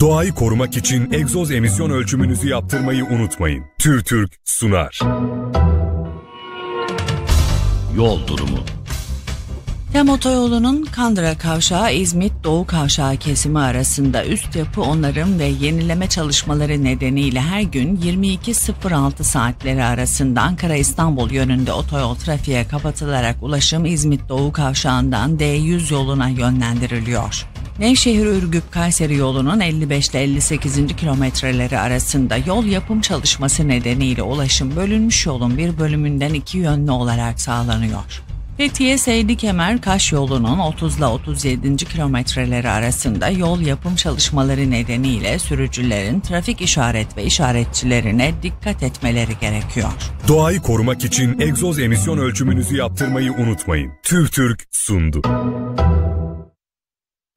Doğayı korumak için egzoz emisyon ölçümünüzü yaptırmayı unutmayın. TÜRTÜRK sunar. Yol durumu Tem otoyolunun Kandıra Kavşağı İzmit Doğu Kavşağı kesimi arasında üst yapı onarım ve yenileme çalışmaları nedeniyle her gün 22.06 saatleri arasında Ankara İstanbul yönünde otoyol trafiğe kapatılarak ulaşım İzmit Doğu Kavşağı'ndan D100 yoluna yönlendiriliyor. Nevşehir Ürgüp Kayseri yolunun 55 ile 58. kilometreleri arasında yol yapım çalışması nedeniyle ulaşım bölünmüş yolun bir bölümünden iki yönlü olarak sağlanıyor. Fethiye Seydi Kemer Kaş yolunun 30 ile 37. kilometreleri arasında yol yapım çalışmaları nedeniyle sürücülerin trafik işaret ve işaretçilerine dikkat etmeleri gerekiyor. Doğayı korumak için egzoz emisyon ölçümünüzü yaptırmayı unutmayın. TÜRTÜRK sundu.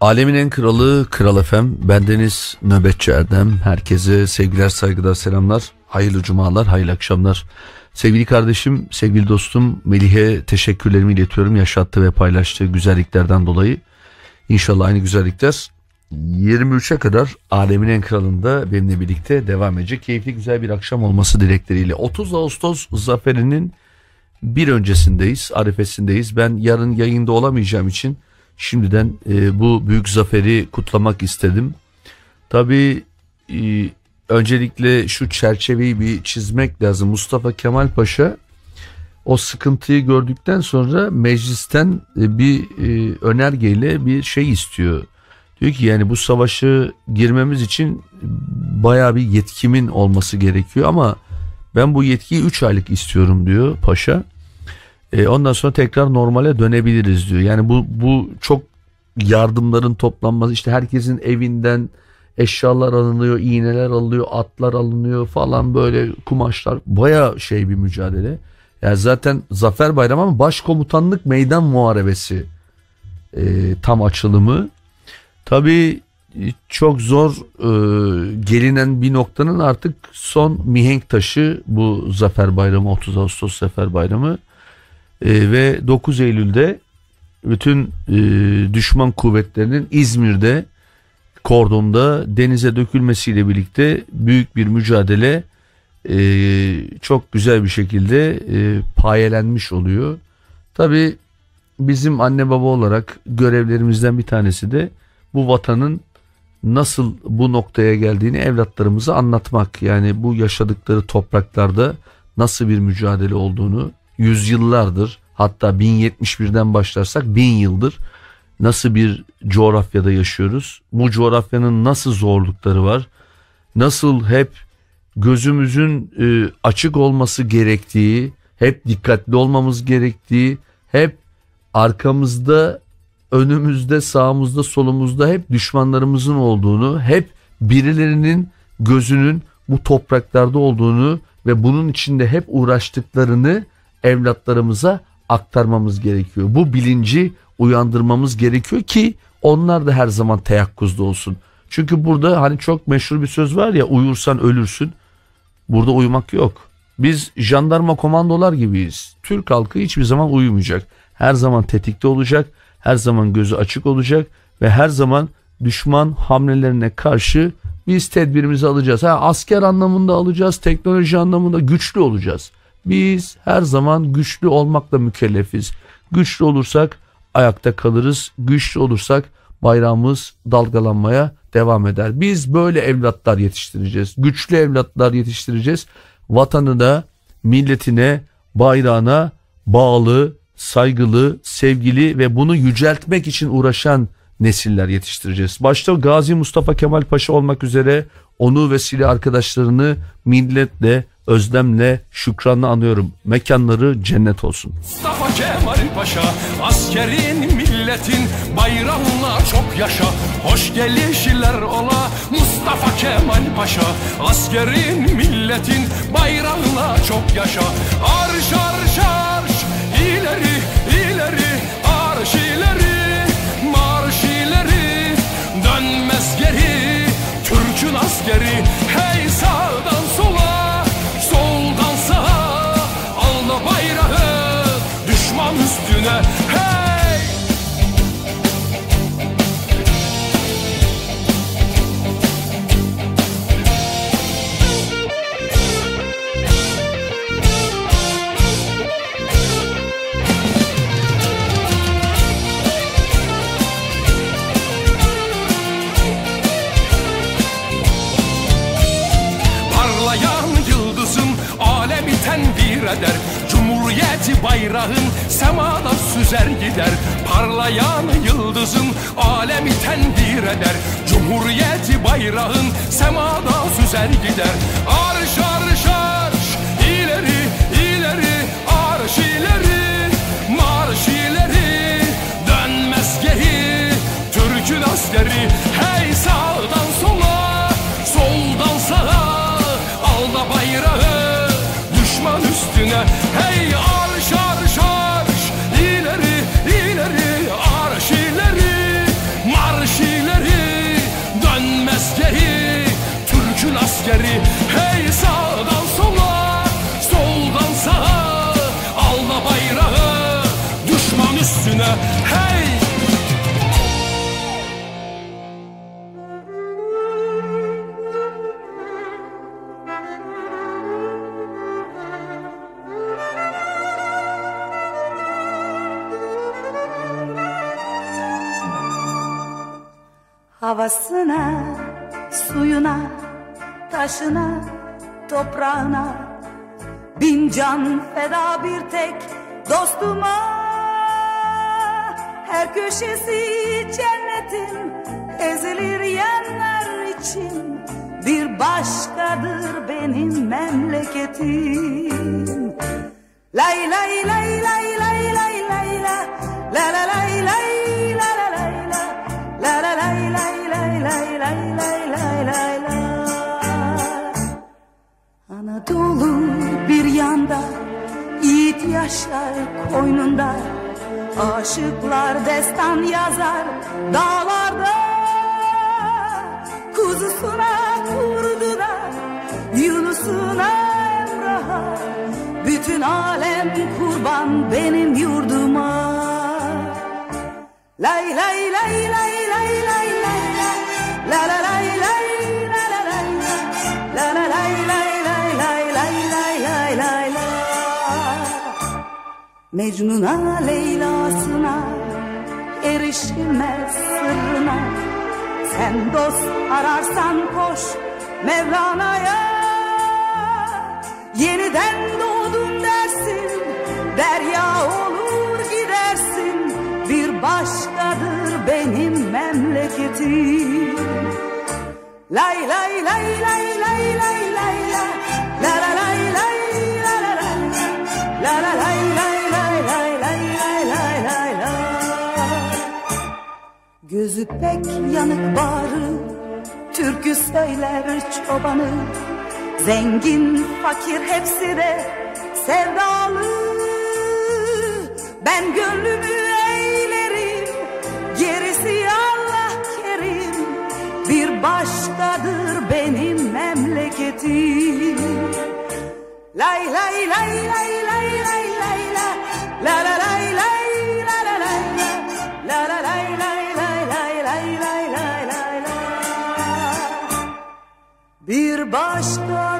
Alemin en kralı Kral Efem. Bendeniz Nöbetçi Erdem. Herkese sevgiler, saygılar, selamlar. Hayırlı cumalar, hayırlı akşamlar. Sevgili kardeşim, sevgili dostum Melih'e teşekkürlerimi iletiyorum. Yaşattığı ve paylaştığı güzelliklerden dolayı. İnşallah aynı güzellikler 23'e kadar Alemin en kralında benimle birlikte devam edecek. Keyifli güzel bir akşam olması dilekleriyle. 30 Ağustos zaferinin bir öncesindeyiz, arifesindeyiz. Ben yarın yayında olamayacağım için şimdiden e, bu büyük zaferi kutlamak istedim. Tabii e, öncelikle şu çerçeveyi bir çizmek lazım. Mustafa Kemal Paşa o sıkıntıyı gördükten sonra meclisten e, bir e, önergeyle bir şey istiyor. Diyor ki yani bu savaşı girmemiz için baya bir yetkimin olması gerekiyor ama ben bu yetkiyi 3 aylık istiyorum diyor paşa. E, ondan sonra tekrar normale dönebiliriz diyor. Yani bu bu çok yardımların toplanması işte herkesin evinden eşyalar alınıyor, iğneler alınıyor, atlar alınıyor falan böyle kumaşlar. Baya şey bir mücadele. Yani zaten Zafer Bayramı ama Başkomutanlık Meydan Muharebesi e, tam açılımı. Tabii çok zor e, gelinen bir noktanın artık son mihenk taşı bu Zafer Bayramı 30 Ağustos Zafer Bayramı e, ve 9 Eylül'de bütün e, düşman kuvvetlerinin İzmir'de kordonda denize dökülmesiyle birlikte büyük bir mücadele e, çok güzel bir şekilde e, payelenmiş oluyor. Tabi bizim anne baba olarak görevlerimizden bir tanesi de bu vatanın nasıl bu noktaya geldiğini evlatlarımıza anlatmak. Yani bu yaşadıkları topraklarda nasıl bir mücadele olduğunu yüzyıllardır hatta 1071'den başlarsak bin yıldır nasıl bir coğrafyada yaşıyoruz? Bu coğrafyanın nasıl zorlukları var? Nasıl hep gözümüzün e, açık olması gerektiği, hep dikkatli olmamız gerektiği, hep arkamızda önümüzde, sağımızda, solumuzda hep düşmanlarımızın olduğunu, hep birilerinin gözünün bu topraklarda olduğunu ve bunun içinde hep uğraştıklarını evlatlarımıza aktarmamız gerekiyor. Bu bilinci uyandırmamız gerekiyor ki onlar da her zaman teyakkuzda olsun. Çünkü burada hani çok meşhur bir söz var ya uyursan ölürsün. Burada uyumak yok. Biz jandarma komandolar gibiyiz. Türk halkı hiçbir zaman uyumayacak. Her zaman tetikte olacak her zaman gözü açık olacak ve her zaman düşman hamlelerine karşı biz tedbirimizi alacağız. Ha, asker anlamında alacağız, teknoloji anlamında güçlü olacağız. Biz her zaman güçlü olmakla mükellefiz. Güçlü olursak ayakta kalırız. Güçlü olursak bayrağımız dalgalanmaya devam eder. Biz böyle evlatlar yetiştireceğiz. Güçlü evlatlar yetiştireceğiz. Vatanı da milletine, bayrağına bağlı, saygılı, sevgili ve bunu yüceltmek için uğraşan nesiller yetiştireceğiz. Başta Gazi Mustafa Kemal Paşa olmak üzere onu ve silah arkadaşlarını minnetle, özlemle, şükranla anıyorum. Mekanları cennet olsun. Mustafa Kemal Paşa askerin milletin bayrağına çok yaşa. Hoş gelişler ola Mustafa Kemal Paşa. Askerin milletin bayrağına çok yaşa. Arş arş arş ileri ileri arş ileri marş ileri. Dönmez geri Türk'ün askeri hey sağdan sola üstüne hey! Parlayan yıldızım alemi tenvir eder Cumhuriyeti bayrağın semada süzer gider. Parlayan yıldızım alemi tenvir eder. Cumhuriyeti bayrağın semada süzer gider. Arş arş arş ileri ileri arş ileri. Marş ileri dönmez geri Türk'ün askeri hey sağdan sola. Soldan sağa al da bayrağı düşman üstüne. Hey Havasına, suyuna, taşına, toprağına. Bin can feda bir tek dostuma. Her köşesi cennetin ezilir yenler için. Bir başkadır benim memleketim. Lay lay lay lay lay lay lay la La la lay lay Anadolu bir yanda Yiğit yaşar koynunda. Aşıklar destan yazar dağlarda. Kuzusuna kurdu da Yunus'una Emrah'a. Bütün alem kurban benim yurduma. Lay lay lay lay lay lay Mecnun'a Leyla'sına erişilmez sırrına Sen dost ararsan koş Mevlana'ya Yeniden doğdum dersin Derya olur gidersin Bir başkadır benim memleketim Lay lay lay lay lay lay lay la La la lay lay la la lay la La la lay lay lay lay lay lay lay lay la Gözü pek yanık bağrı Türkü söyler çobanı Zengin fakir hepsi de sevdalı Ben gönlümü başkadır benim memleketim Lay lay lay lay lay lay lay la La la lay lay la la lay la La la lay lay lay la Bir başkadır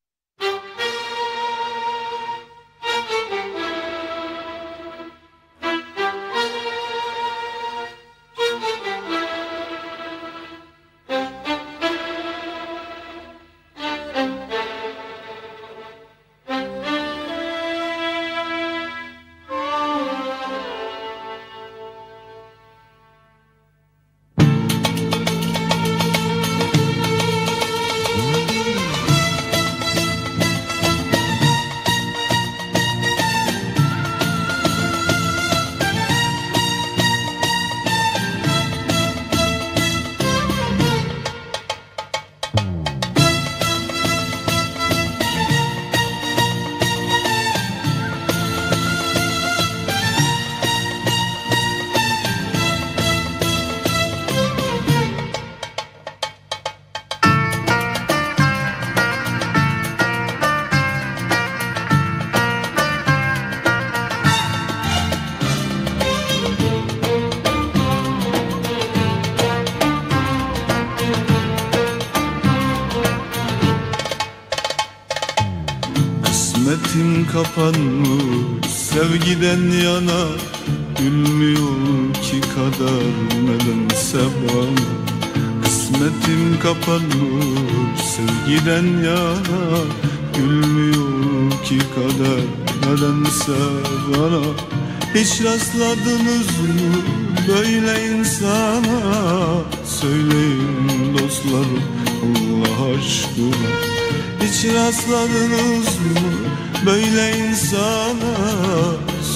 Kapanmış sevgiden yana Gülmüyor ki kader nedense bana. Kısmetim kapanmış sevgiden yana Gülmüyor ki kader nedense bana. Hiç rastladınız mı böyle insana. Söyleyin dostlarım Allah aşkına. Hiç rastladınız mı böyle insana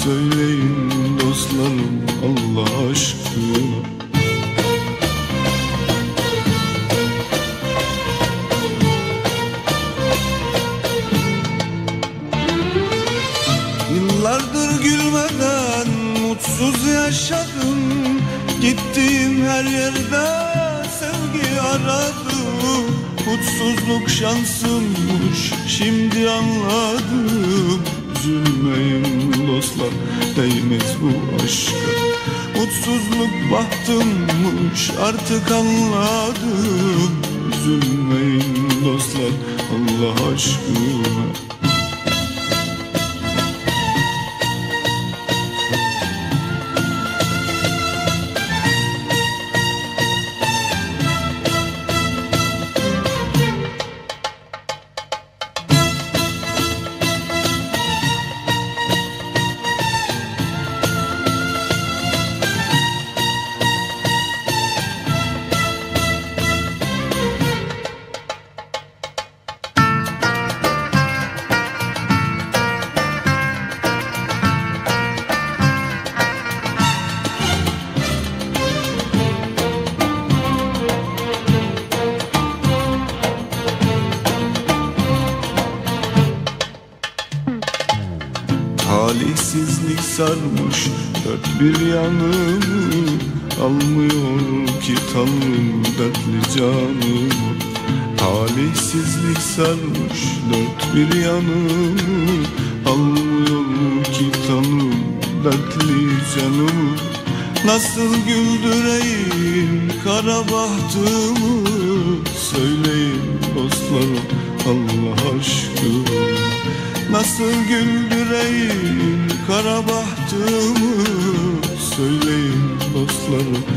Söyleyin dostlarım Allah aşkına Mutsuzluk şansımmış şimdi anladım. Üzülmeyin dostlar değmez bu aşka. Mutsuzluk bahtımmış artık anladım. Üzülmeyin dostlar Allah aşkına sarmış dört bir yanımı Almıyor ki tanrım dertli canımı Nasıl güldüreyim kara bahtımı Söyleyin dostlarım Allah aşkına. Nasıl güldüreyim kara bahtımı Söyleyin dostlarım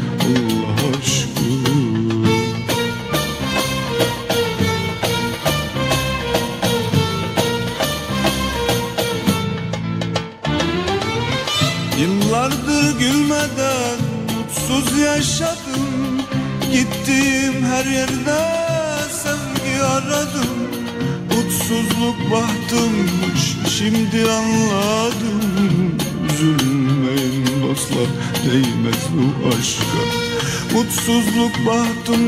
Mutsuzluk bahtımmış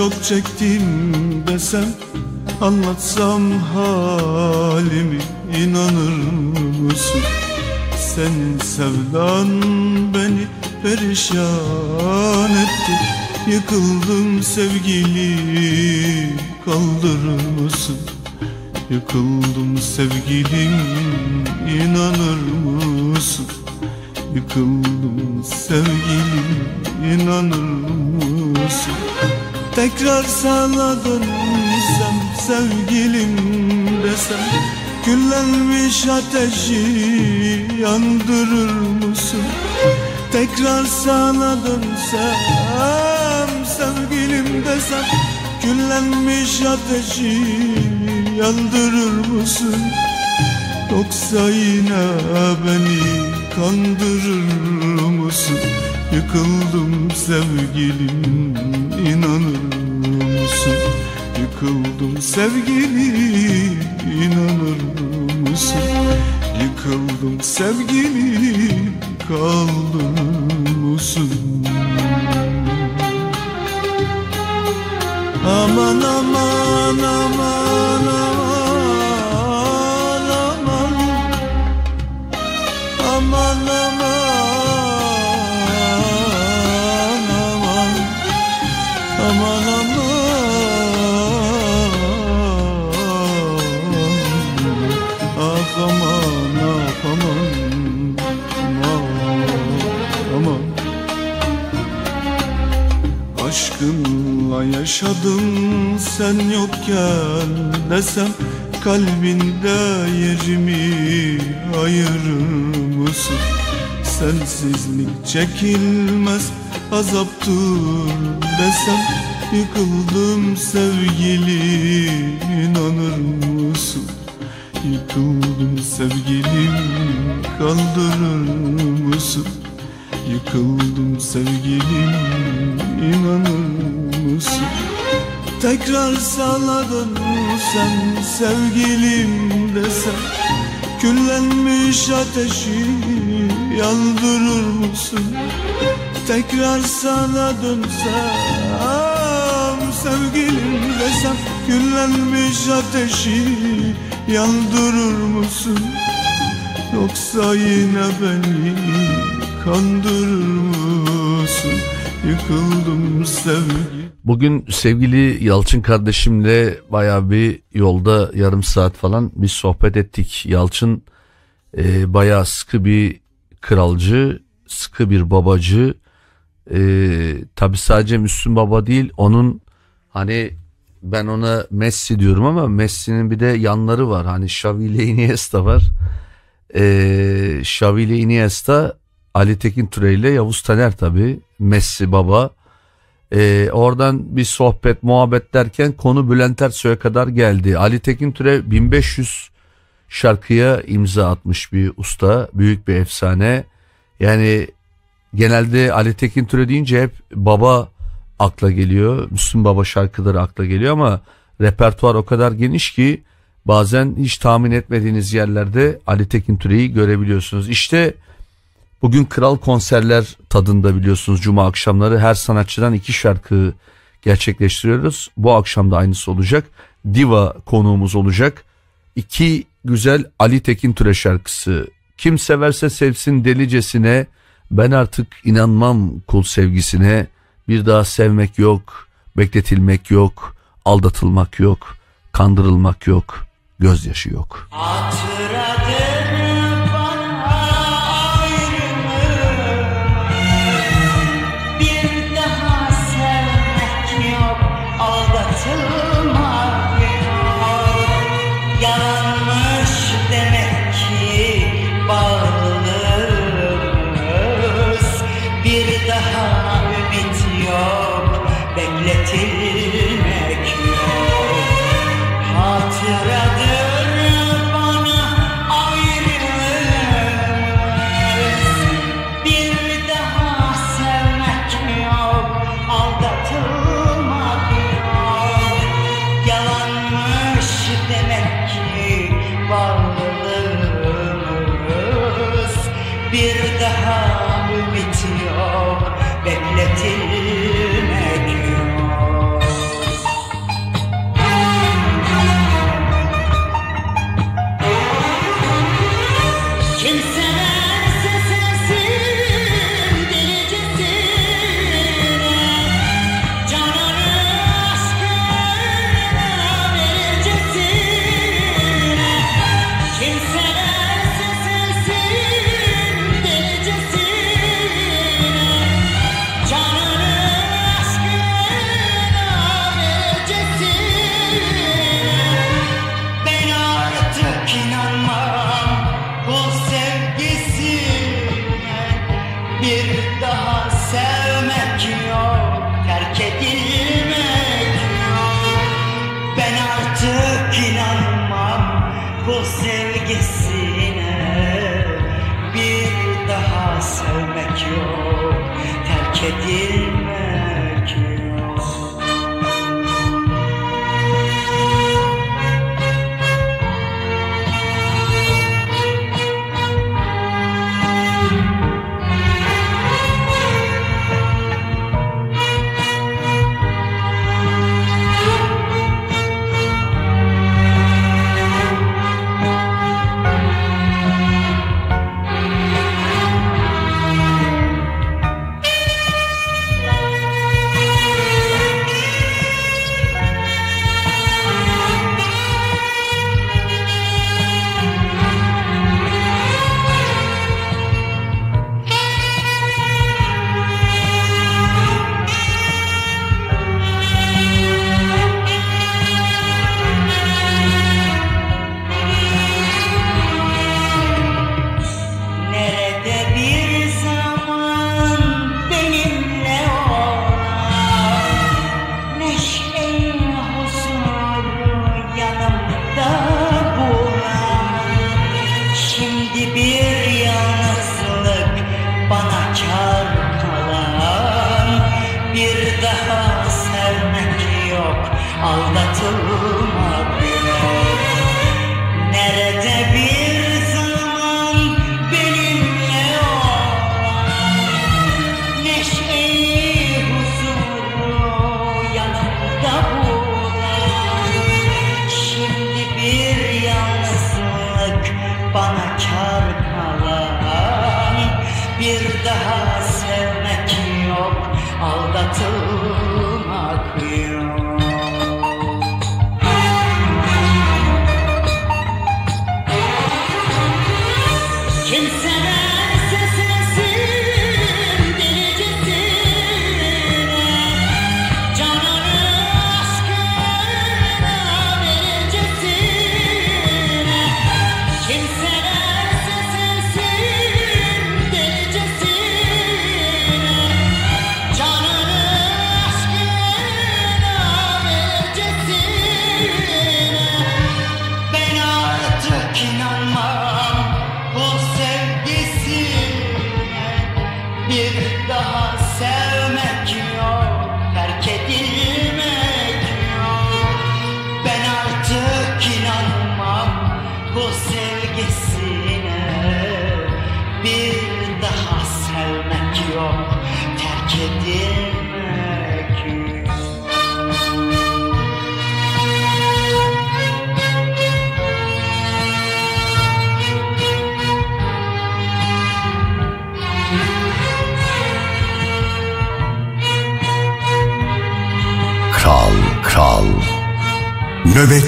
çok çektim desem Anlatsam halimi inanır mısın? Senin sevdan beni perişan etti Yıkıldım sevgili kaldırır mısın? Yıkıldım sevgilim inanır mısın? Yıkıldım sevgilim inanır mısın? Tekrar sana dönsem sevgilim desem Küllenmiş ateşi yandırır mısın? Tekrar sana dönsem sevgilim desem Küllenmiş ateşi yandırır mısın? Yoksa yine beni kandırır mısın? Yıkıldım sevgilim inanır mısın? Yıkıldım sevgilim inanır mısın? Yıkıldım sevgilim kaldırır sen yokken desem Kalbinde yerimi ayırır mısın? Sensizlik çekilmez azaptır desem Yıkıldım sevgili inanır mısın? Yıkıldım sevgilim desem Küllenmiş ateşi yandırır mısın? Tekrar sana dönsem sevgilim desem Küllenmiş ateşi yandırır mısın? Yoksa yine beni kandırır mısın? Yıkıldım sevgi Bugün sevgili Yalçın kardeşimle baya bir yolda yarım saat falan bir sohbet ettik. Yalçın e, baya sıkı bir kralcı, sıkı bir babacı. E, Tabi sadece Müslüm Baba değil onun hani ben ona Messi diyorum ama Messi'nin bir de yanları var. Hani Xavi Iniesta var. E, Xavi Iniesta Ali Tekin Türe ile Yavuz Taner tabi Messi baba. Ee, oradan bir sohbet muhabbet derken konu Bülent Ersoy'a kadar geldi. Ali Tekin Türe 1500 şarkıya imza atmış bir usta. Büyük bir efsane. Yani genelde Ali Tekin Türe deyince hep baba akla geliyor. Müslüm Baba şarkıları akla geliyor ama repertuar o kadar geniş ki bazen hiç tahmin etmediğiniz yerlerde Ali Tekin Türe'yi görebiliyorsunuz. İşte Bugün kral konserler tadında biliyorsunuz cuma akşamları her sanatçıdan iki şarkı gerçekleştiriyoruz. Bu akşam da aynısı olacak. Diva konuğumuz olacak. İki güzel Ali Tekin Türe şarkısı. Kim severse sevsin delicesine. Ben artık inanmam kul sevgisine. Bir daha sevmek yok, bekletilmek yok, aldatılmak yok, kandırılmak yok, gözyaşı yok. Hatıradır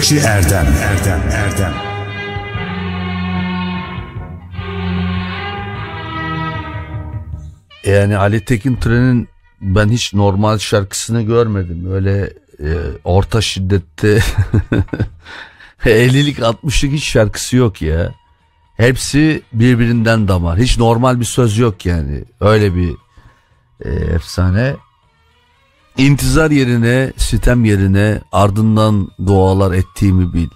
Nöbetçi Erdem Erdem Erdem Yani Ali Tekin Tren'in ben hiç normal şarkısını görmedim. Öyle e, orta şiddette 50'lik 60'lık hiç şarkısı yok ya. Hepsi birbirinden damar. Hiç normal bir söz yok yani. Öyle bir e, efsane. İntizar yerine, sitem yerine ardından dualar ettiğimi bil.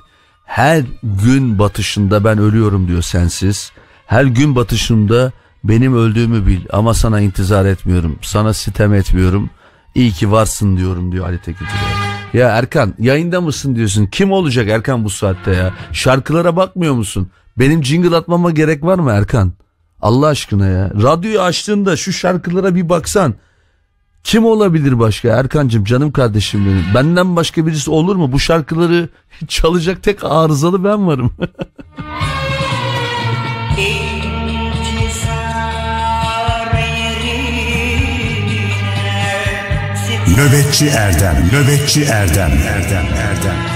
Her gün batışında ben ölüyorum diyor sensiz. Her gün batışında benim öldüğümü bil ama sana intizar etmiyorum. Sana sitem etmiyorum. İyi ki varsın diyorum diyor Ali Tekin Türe. Ya Erkan yayında mısın diyorsun. Kim olacak Erkan bu saatte ya? Şarkılara bakmıyor musun? Benim jingle atmama gerek var mı Erkan? Allah aşkına ya. Radyoyu açtığında şu şarkılara bir baksan. Kim olabilir başka Erkancığım canım kardeşim benim. Benden başka birisi olur mu? Bu şarkıları çalacak tek arızalı ben varım. Nöbetçi Erdem Nöbetçi Erdem Erdem Erdem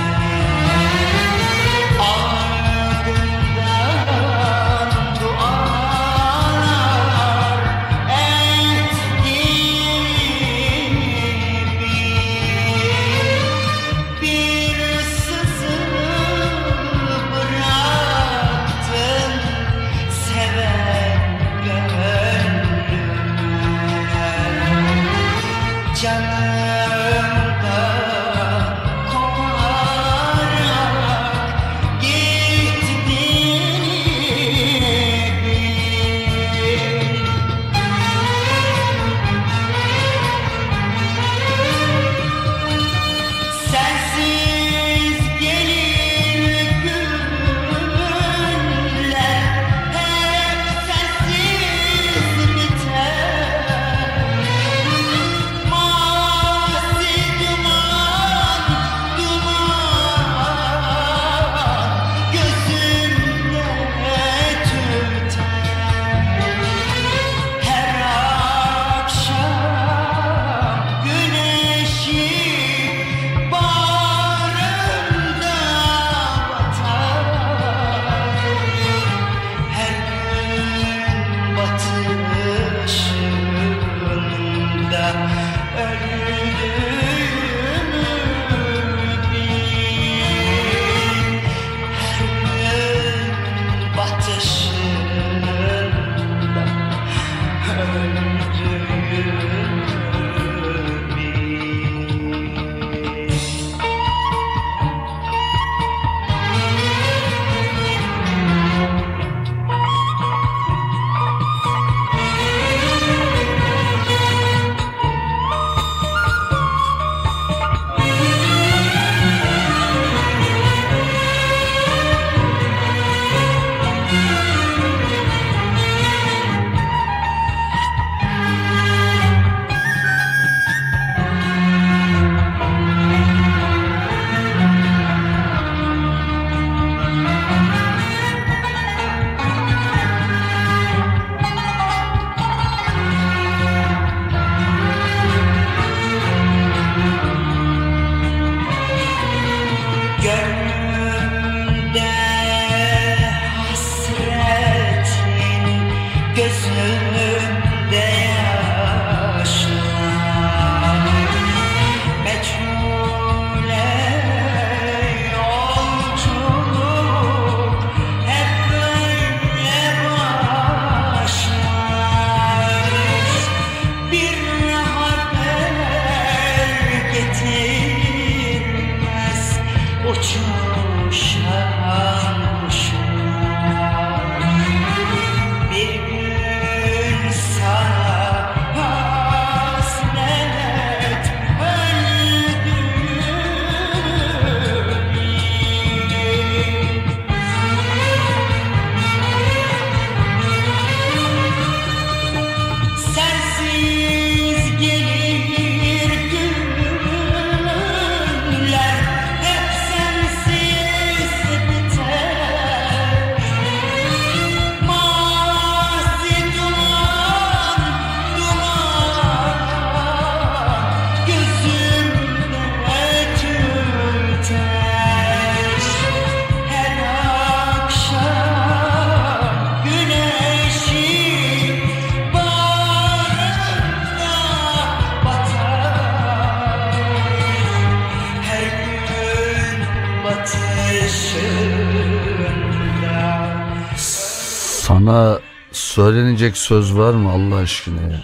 söylenecek söz var mı Allah aşkına ya?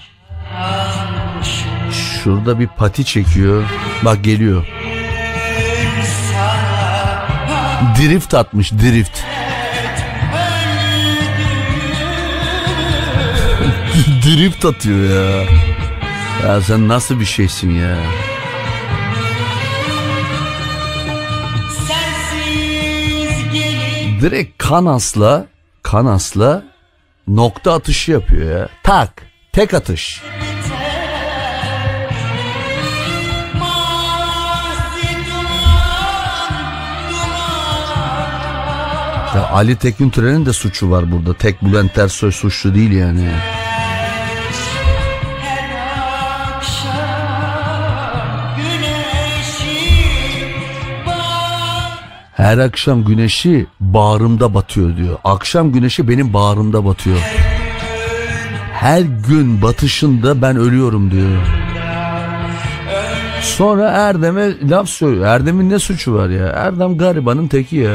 Şurada bir pati çekiyor. Bak geliyor. Drift atmış drift. drift atıyor ya. Ya sen nasıl bir şeysin ya? Direkt kanasla kanasla nokta atışı yapıyor ya. Tak. Tek atış. Ya Ali Tekin Türen'in de suçu var burada. Tek Bülent Ersoy suçlu değil yani. Her akşam güneşi bağrımda batıyor diyor. Akşam güneşi benim bağrımda batıyor. Her gün batışında ben ölüyorum diyor. Sonra Erdem'e laf söylüyor. Erdem'in ne suçu var ya? Erdem garibanın teki ya.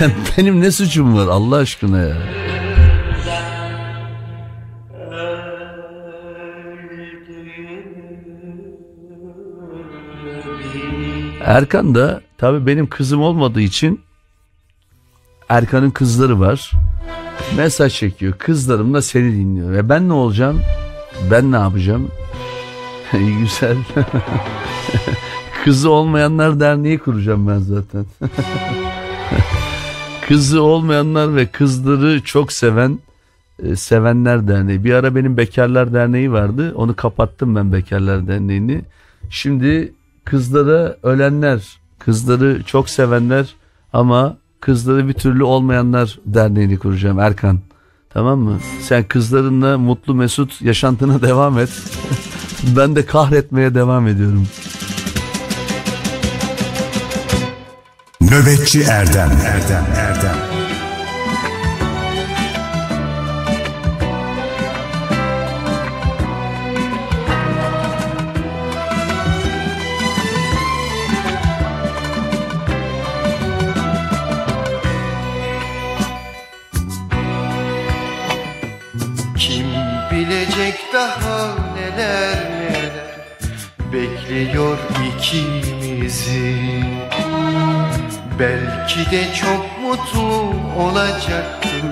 Benim ne suçum var Allah aşkına ya. Erkan da tabii benim kızım olmadığı için Erkan'ın kızları var. Mesaj çekiyor. Kızlarım da seni dinliyor. Ve ben ne olacağım? Ben ne yapacağım? Güzel. Kızı olmayanlar derneği kuracağım ben zaten. Kızı olmayanlar ve kızları çok seven e, Sevenler Derneği. Bir ara benim Bekarlar Derneği vardı. Onu kapattım ben Bekarlar Derneği'ni. Şimdi kızlara ölenler, kızları çok sevenler ama kızları bir türlü olmayanlar derneğini kuracağım Erkan. Tamam mı? Sen kızlarınla mutlu mesut yaşantına devam et. ben de kahretmeye devam ediyorum. Nöbetçi Erdem Erdem Erdem Bekliyor ikimizi. Belki de çok mutlu olacaktık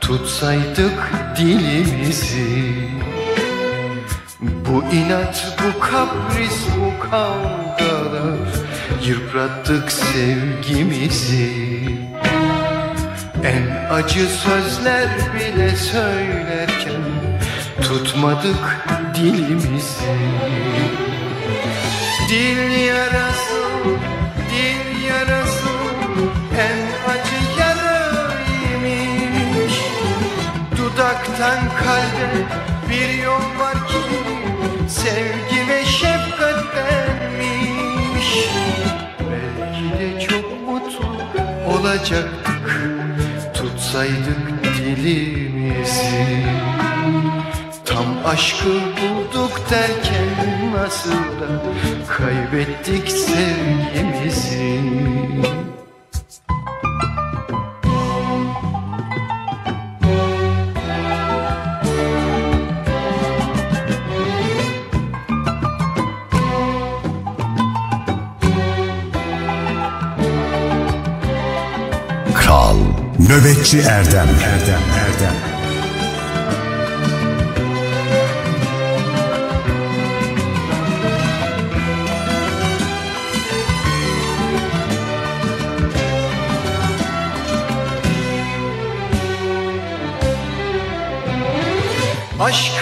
Tutsaydık dilimizi. Bu inat, bu kapris, bu kavgalar Yıprattık sevgimizi. En acı sözler bile söylerken Tutmadık dilimizi Dil yarası, dil yarası En acı yaraymış Dudaktan kalbe bir yol var ki Sevgi ve şefkattenmiş Belki de çok mutlu olacaktık Tutsaydık dilimizi Tam aşkı bulduk derken nasıl da kaybettik sevgimizi. Kral Nöbetçi Erdem. Erdem Erdem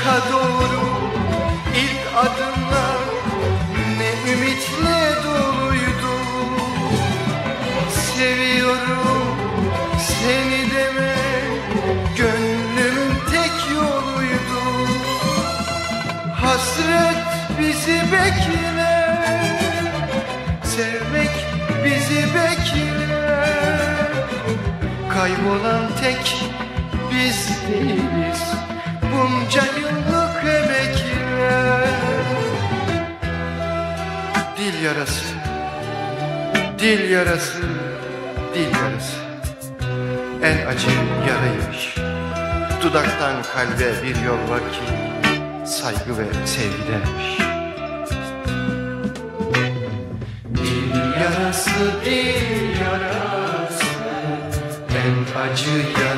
Aşka doğru ilk adımlar ne ümitle doluydu. Seviyorum seni deme gönlümün tek yoluydu. Hasret bizi bekler Sevmek bizi bekler Kaybolan tek biz değiliz yarası. Dil yarası Dil yarası. En acı yaraymış. Dudaktan kalbe bir yol var ki Saygı ve sevgidenmiş. Dil yarası, dil yarası. En acı yara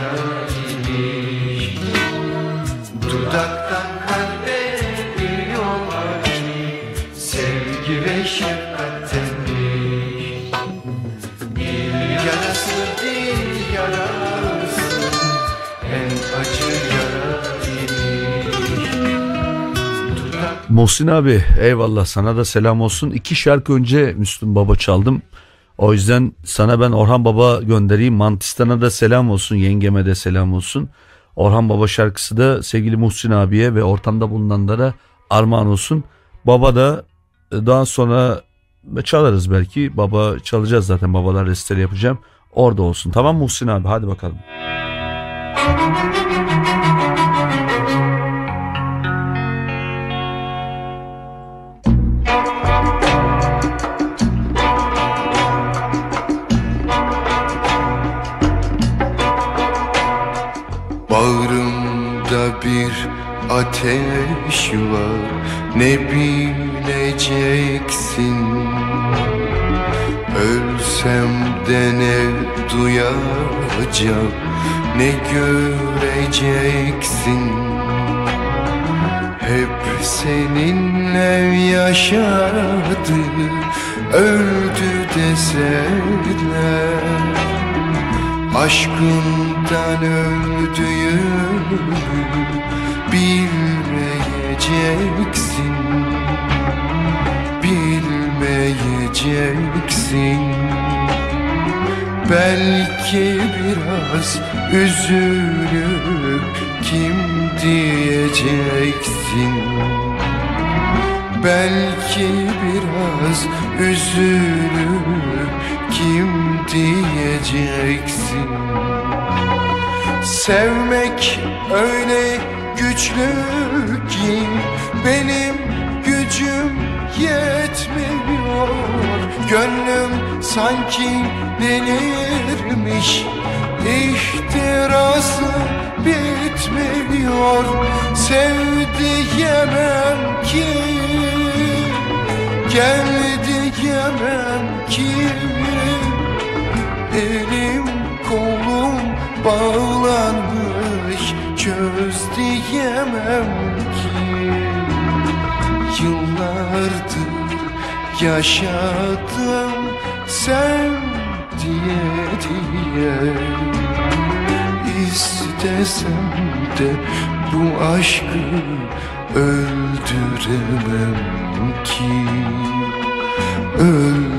Muhsin abi eyvallah sana da selam olsun. İki şarkı önce Müslüm Baba çaldım. O yüzden sana ben Orhan Baba göndereyim. Mantistan'a da selam olsun. Yengeme de selam olsun. Orhan Baba şarkısı da sevgili Muhsin abiye ve ortamda bulunanlara armağan olsun. Baba da e, daha sonra çalarız belki. Baba çalacağız zaten. Babalar restleri yapacağım. Orada olsun. Tamam Muhsin abi hadi bakalım. Bağrımda Ne bileceksin? Ölsem de ne duyacağım Ne göreceksin? Hep seninle yaşadı Öldü deseler. Aşkından öldüğümü bilmeyeceksin Bilmeyeceksin. Belki biraz üzülüp kim diyeceksin? Belki biraz üzülüp kim diyeceksin? Sevmek öyle güçlü ki benim gücüm yetmiyor. Gönlüm sanki delirmiş. İhtirası bitmiyor. Sev diyemem ki Gel ki. Elim kolum bağlanmış Çöz diyemem ki. Yıllardır yaşadım Sen diye diye. İstesem de bu aşkı öldüremem ki. Öldüremem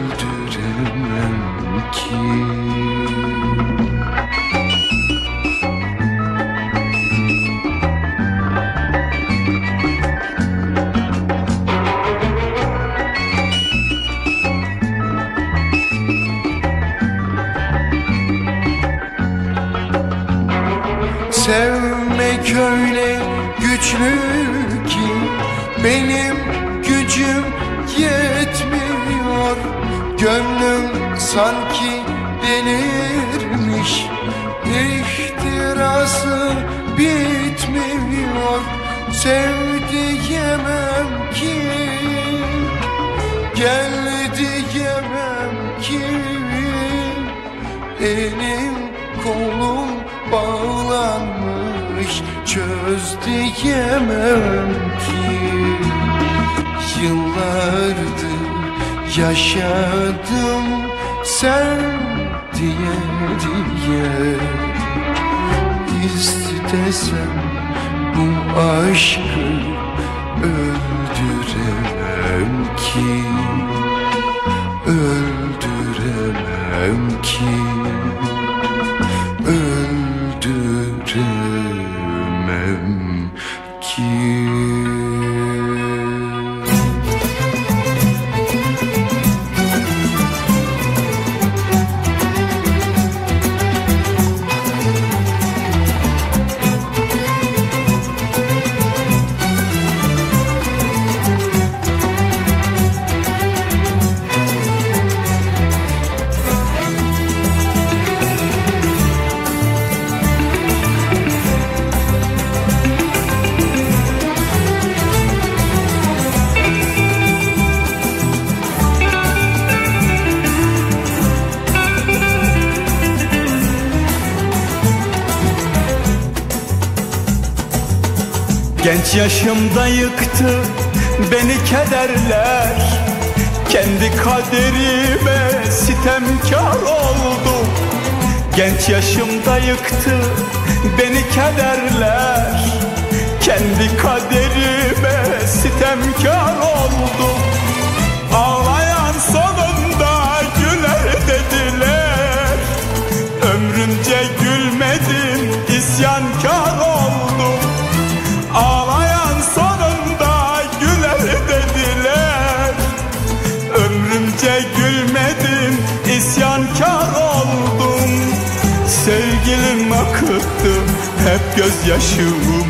gözyaşımı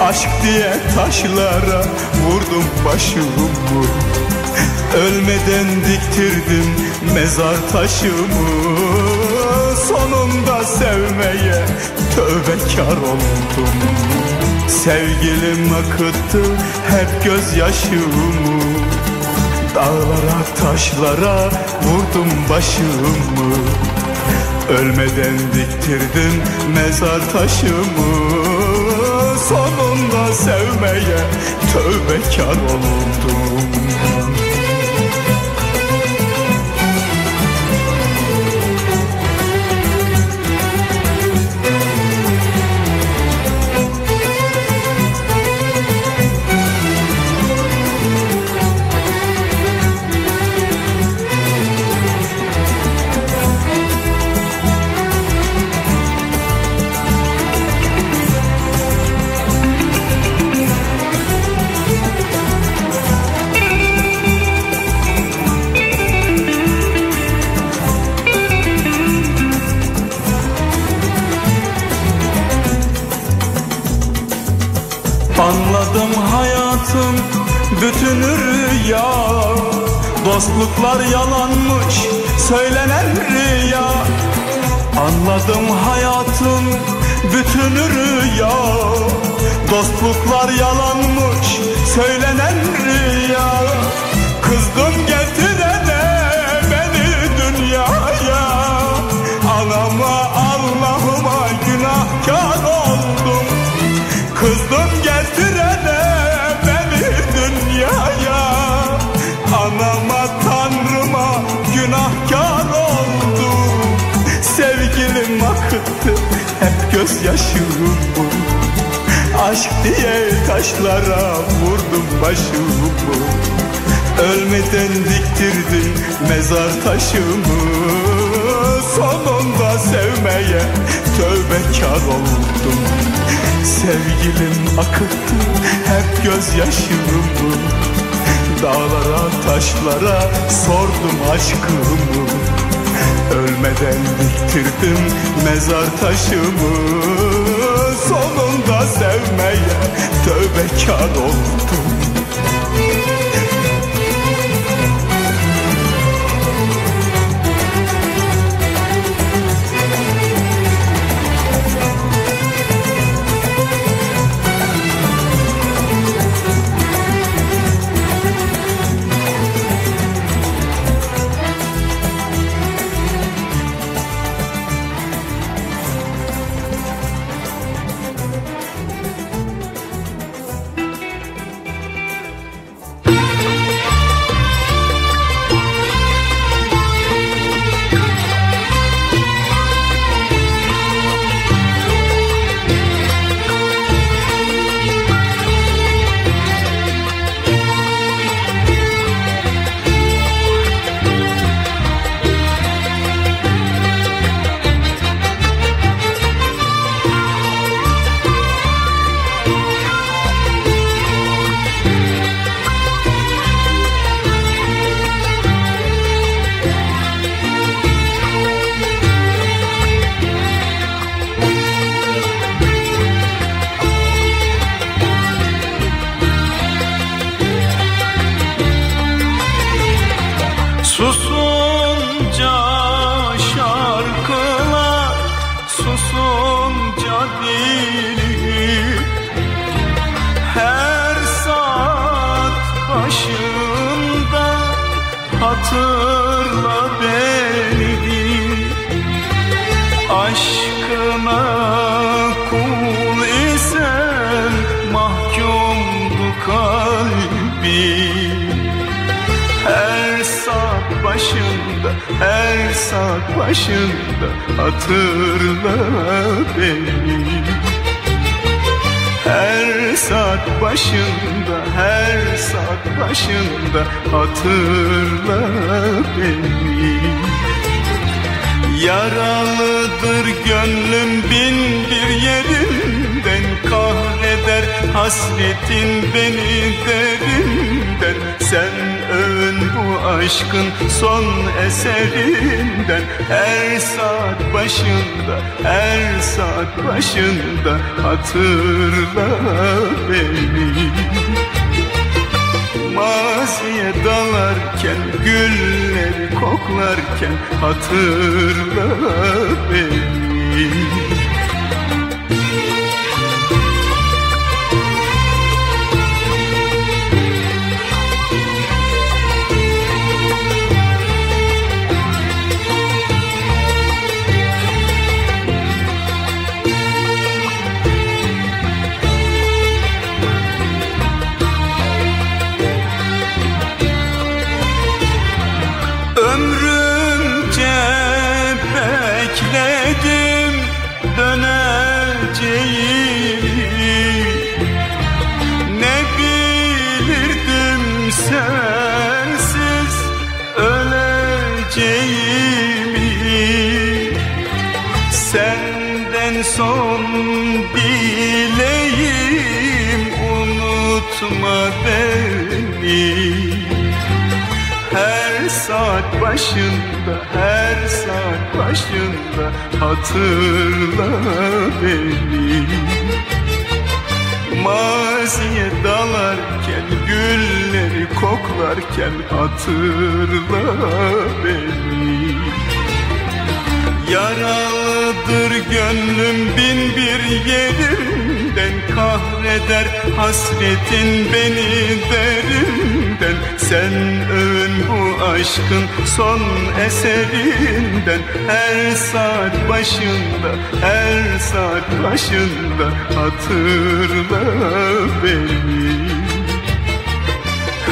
Aşk diye taşlara vurdum başımı. Ölmeden diktirdim mezar taşımı. Sonunda sevmeye tövbekar oldum. Sevgilim akıttı hep gözyaşımı. Dağlara taşlara vurdum başımı Ölmeden diktirdim mezar taşımı. Sonunda sevmeye tövbekar oldum Dostluklar yalanmış söylenen rüya. Anladım hayatım bütünü rüya. Dostluklar yalanmış söylenen rüya. Kızdım getirene beni dünyaya. Anama Allah'ıma günahkar oldum. Kızdım hep gözyaşımı Aşk diye taşlara vurdum başımı Ölmeden diktirdin mezar taşımı. Sonunda sevmeye tövbekar oldum. Sevgilim akıttı hep gözyaşımı Dağlara taşlara sordum aşkımı Ölmeden diktirdim mezar taşımı. Sonunda sevmeye tövbekar oldum başında hatırla beni. Yaralıdır gönlüm bin bir yerinden Kahreder hasretin beni derinden. Sen övün bu aşkın son eserinden. Her saat başında, her saat başında Hatırla beni Maziye dalarken gülleri koklarken hatırla beni başında, her saat başında hatırla beni. Maziye dalarken, gülleri koklarken hatırla beni. Yaralıdır gönlüm bin bir yerinden Kahreder hasretin beni derinden. Sen övün bu aşkın son eserinden. Her saat başında, her saat başında Hatırla beni.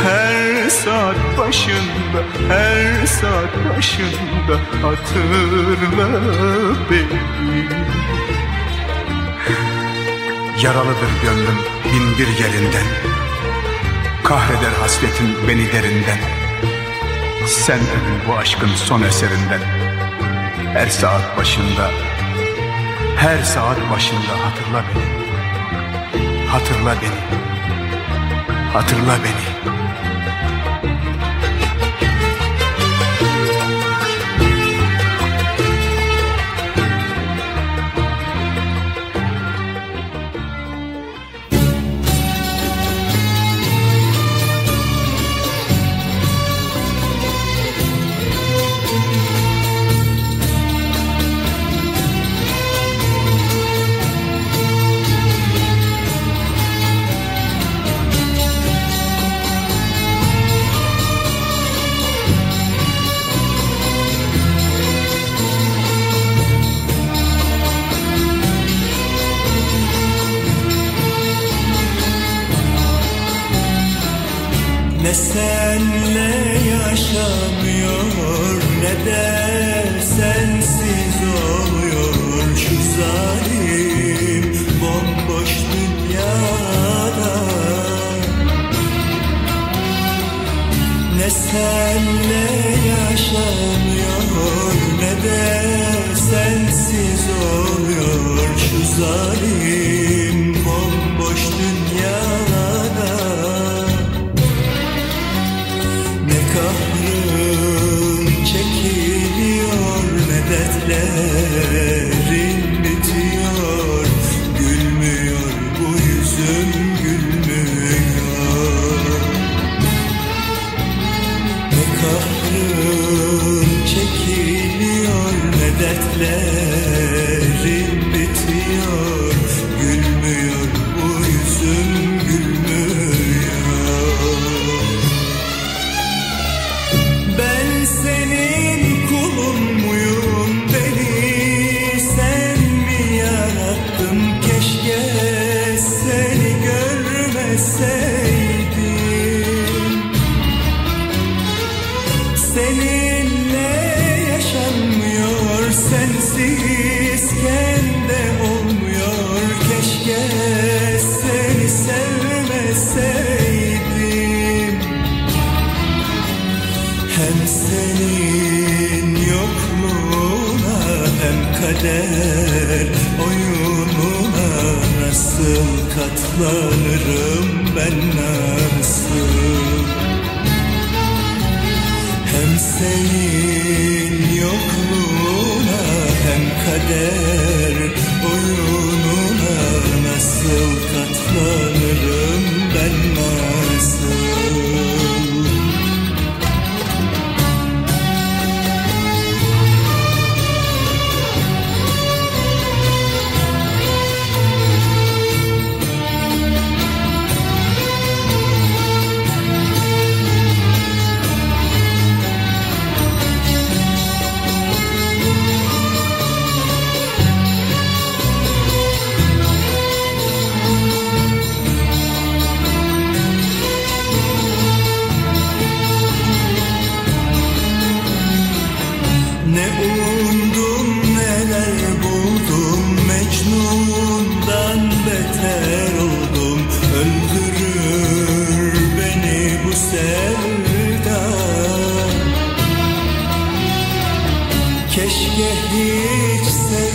Her saat başında, her saat başında hatırla beni. Yaralıdır gönlüm bin bir yerinden. Kahreder hasretin beni derinden. Sen övün bu aşkın son eserinden. Her saat başında Her saat başında hatırla beni. Hatırla beni. Hatırla beni senle yaşamıyor ne de sensiz oluyor. Şu zalim bomboş dünyada. Ne senle yaşamıyor ne de sensiz oluyor. Şu zalim kader oyununa nasıl katlanırım ben nasıl? Hem senin yokluğuna hem kader oyununa nasıl katlanırım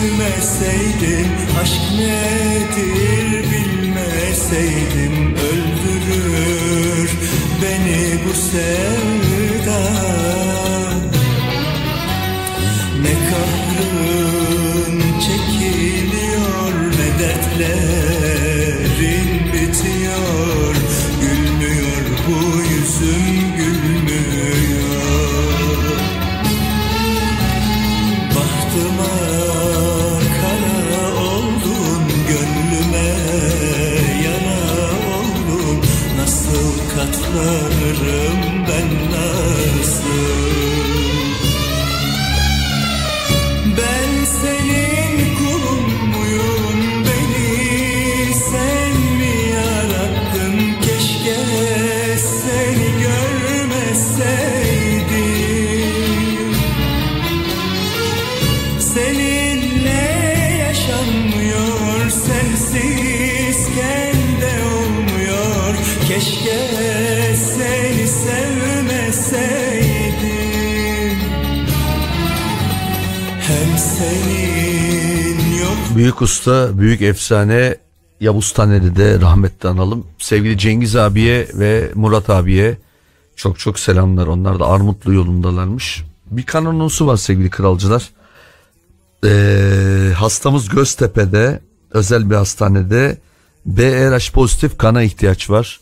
sevmeseydim Aşk nedir bilmeseydim Öldürür beni bu sevda Büyük usta, büyük efsane Yavuz Taner'i de rahmetle analım. Sevgili Cengiz abiye ve Murat abiye çok çok selamlar. Onlar da Armutlu yolundalarmış. Bir kanonunsu var sevgili kralcılar. Ee, hastamız Göztepe'de özel bir hastanede BRH pozitif kana ihtiyaç var.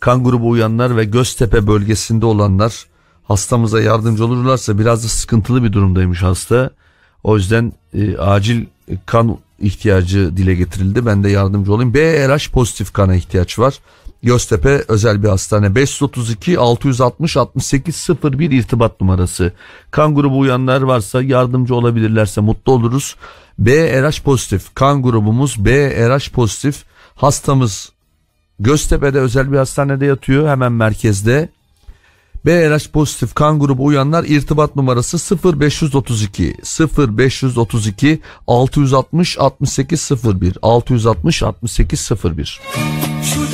Kan grubu uyanlar ve Göztepe bölgesinde olanlar hastamıza yardımcı olurlarsa biraz da sıkıntılı bir durumdaymış hasta. O yüzden e, acil kan ihtiyacı dile getirildi. Ben de yardımcı olayım. BRH pozitif kana ihtiyaç var. Göztepe özel bir hastane 532 660 68 01 irtibat numarası. Kan grubu uyanlar varsa yardımcı olabilirlerse mutlu oluruz. BRH pozitif kan grubumuz BRH pozitif hastamız Göztepe'de özel bir hastanede yatıyor hemen merkezde. BRH pozitif kan grubu uyanlar irtibat numarası 0532 0532 660 6801 660 6801. Şurada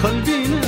肯定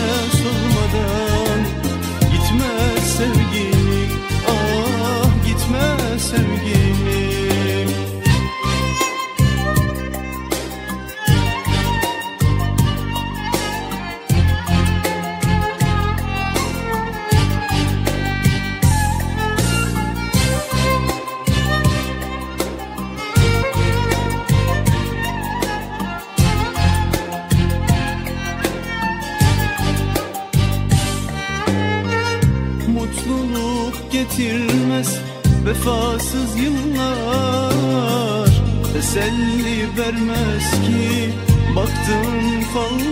风。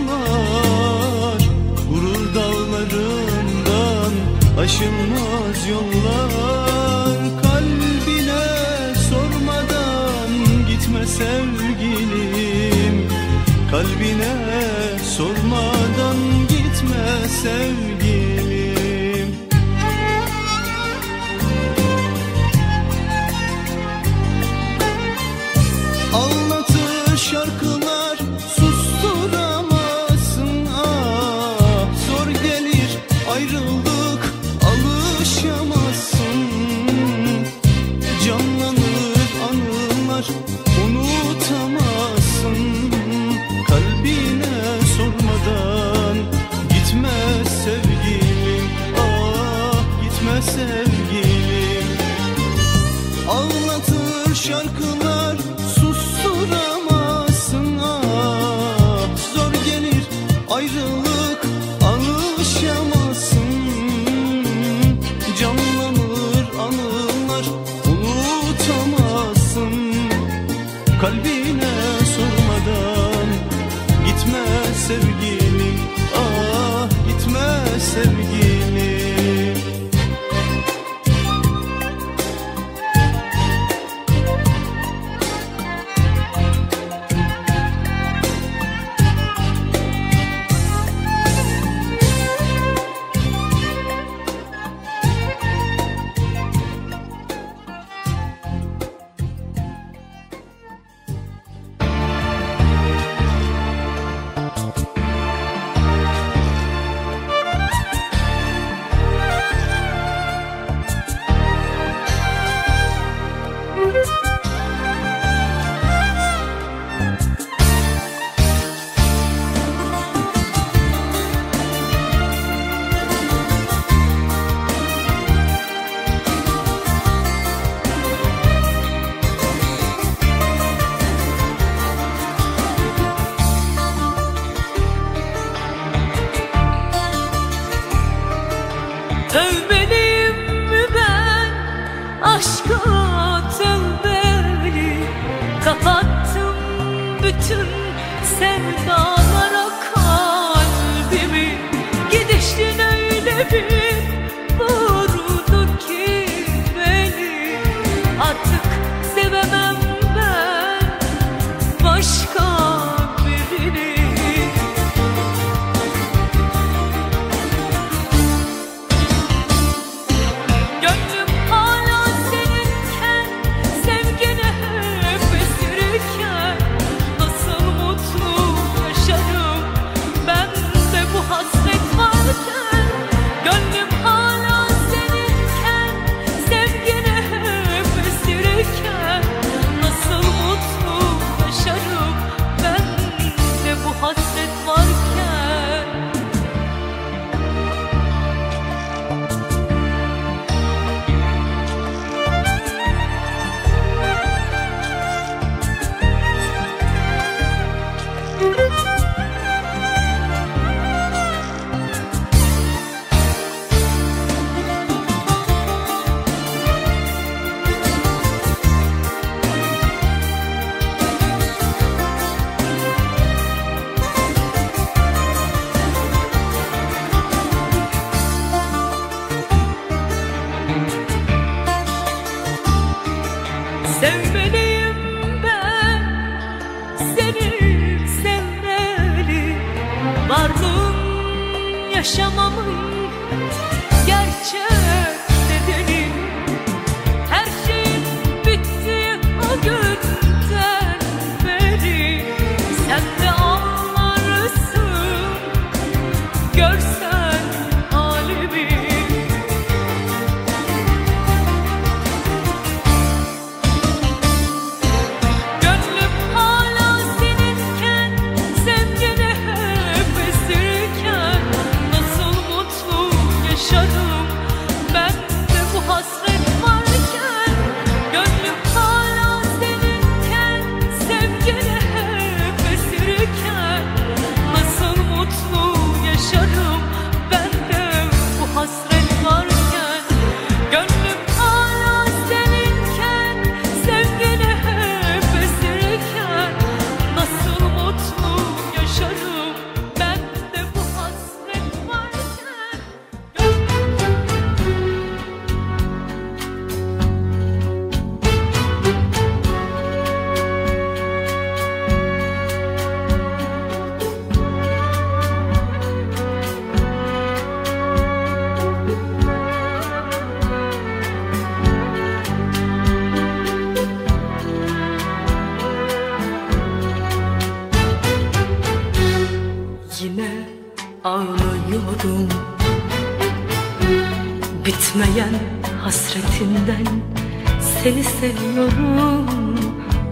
seviyorum.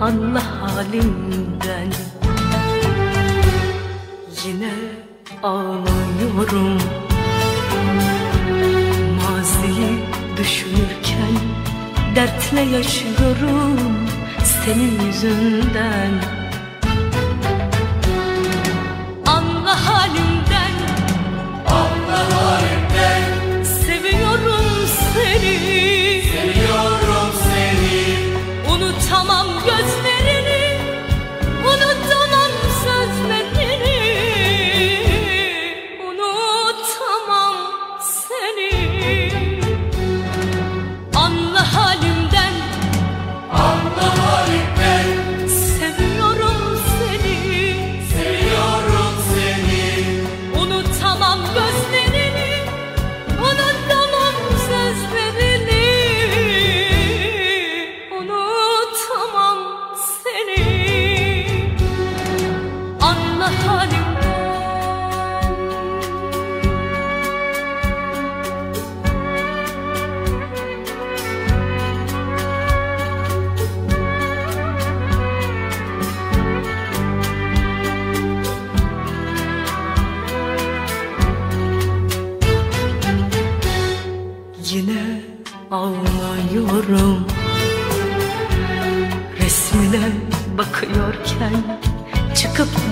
Anla halim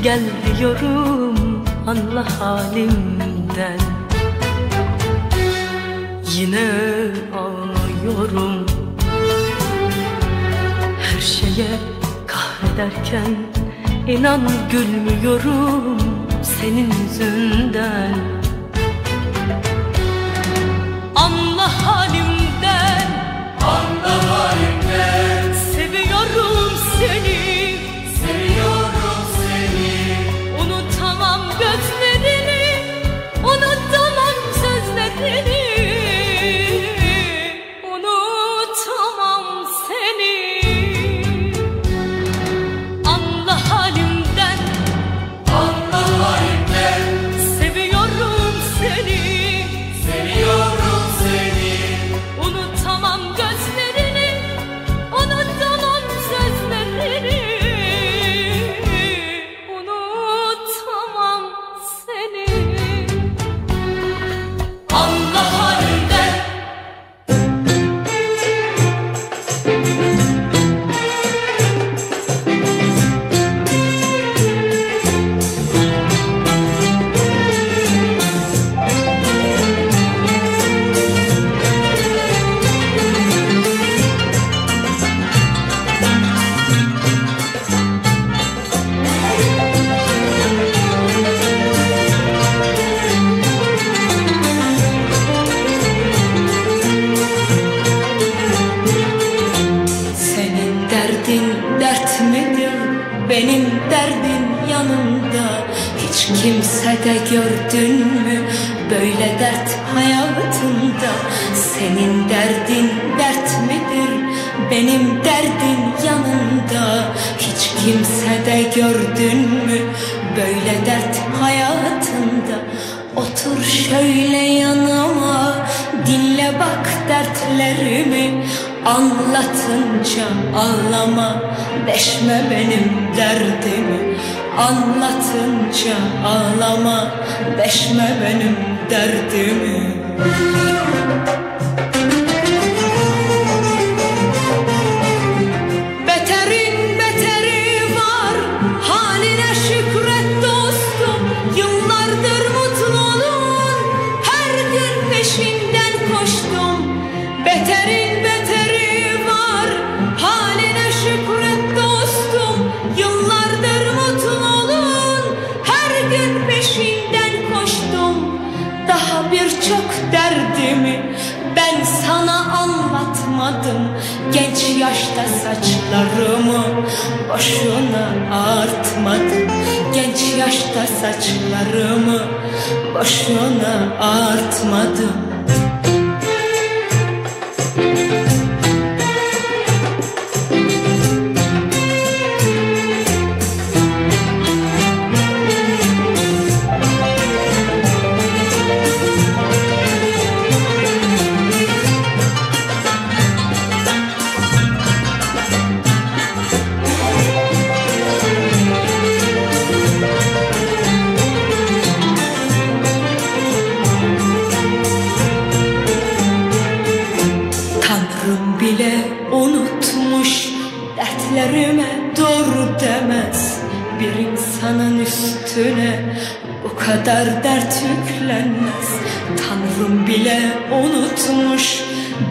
Gel diyorum anla halimden. Yine ağlıyorum. Her şeye kahrederken inan gülmüyorum senin yüzünden.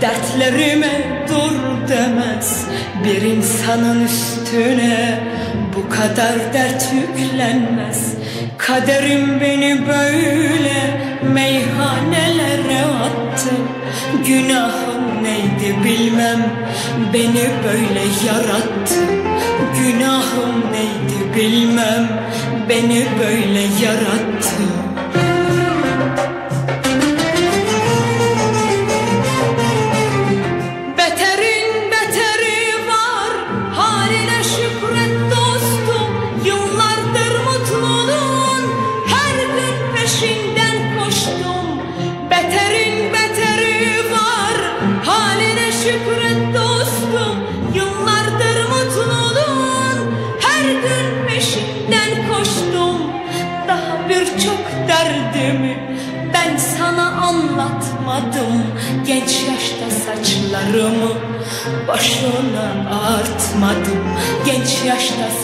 Dertlerime dur demez. Bir insanın üstüne Bu kadar dert yüklenmez. Kaderim beni böyle Meyhanelere attı. Günahım neydi bilmem Beni böyle yarattı. Günahım neydi bilmem Beni böyle yarattı.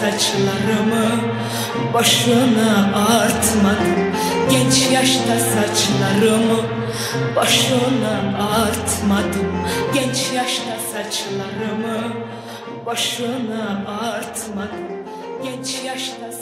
saçlarımı boşuna artmadım. Genç yaşta saçlarımı boşuna artmadım. Genç yaşta saçlarımı boşuna artmadım. Genç yaşta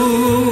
you.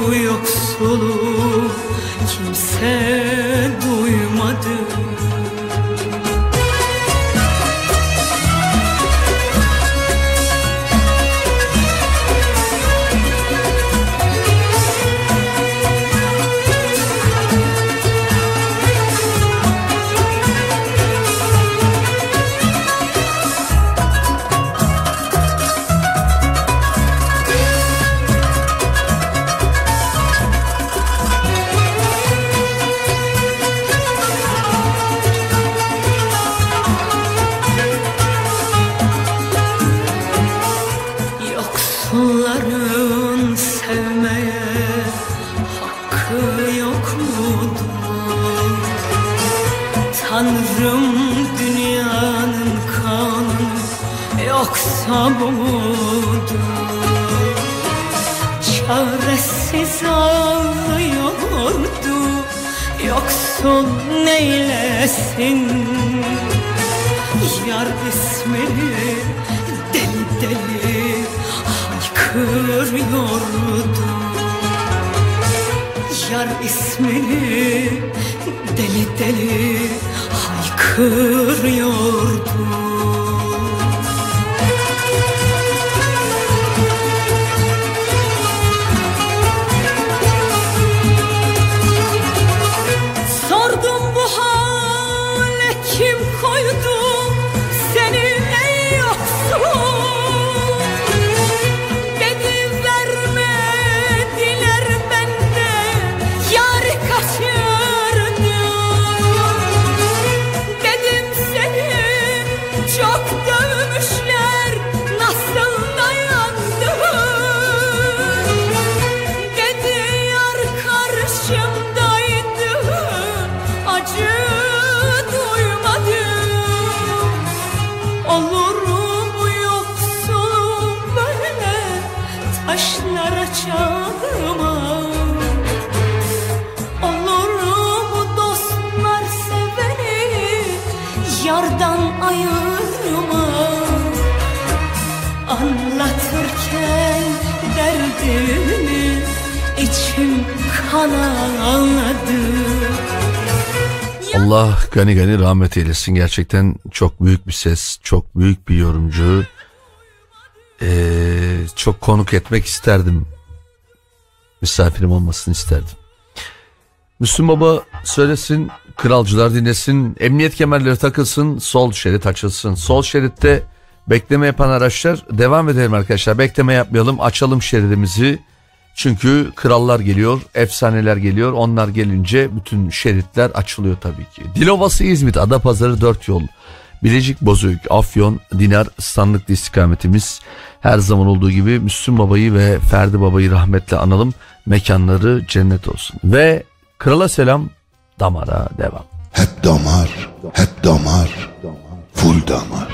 Gani gani rahmet eylesin. Gerçekten çok büyük bir ses, çok büyük bir yorumcu. Ee, çok konuk etmek isterdim. Misafirim olmasını isterdim. Müslüm Baba söylesin, kralcılar dinlesin, emniyet kemerleri takılsın, sol şerit açılsın. Sol şeritte bekleme yapan araçlar devam edelim arkadaşlar. Bekleme yapmayalım, açalım şeridimizi. Çünkü krallar geliyor, efsaneler geliyor. Onlar gelince bütün şeritler açılıyor tabii ki. Dilovası İzmit, Adapazarı 4 yol. Bilecik Bozüyük, Afyon, Dinar, Sanlıklı istikametimiz. Her zaman olduğu gibi Müslüm Baba'yı ve Ferdi Baba'yı rahmetle analım. Mekanları cennet olsun. Ve krala selam, damara devam. Hep damar, hep damar, full damar.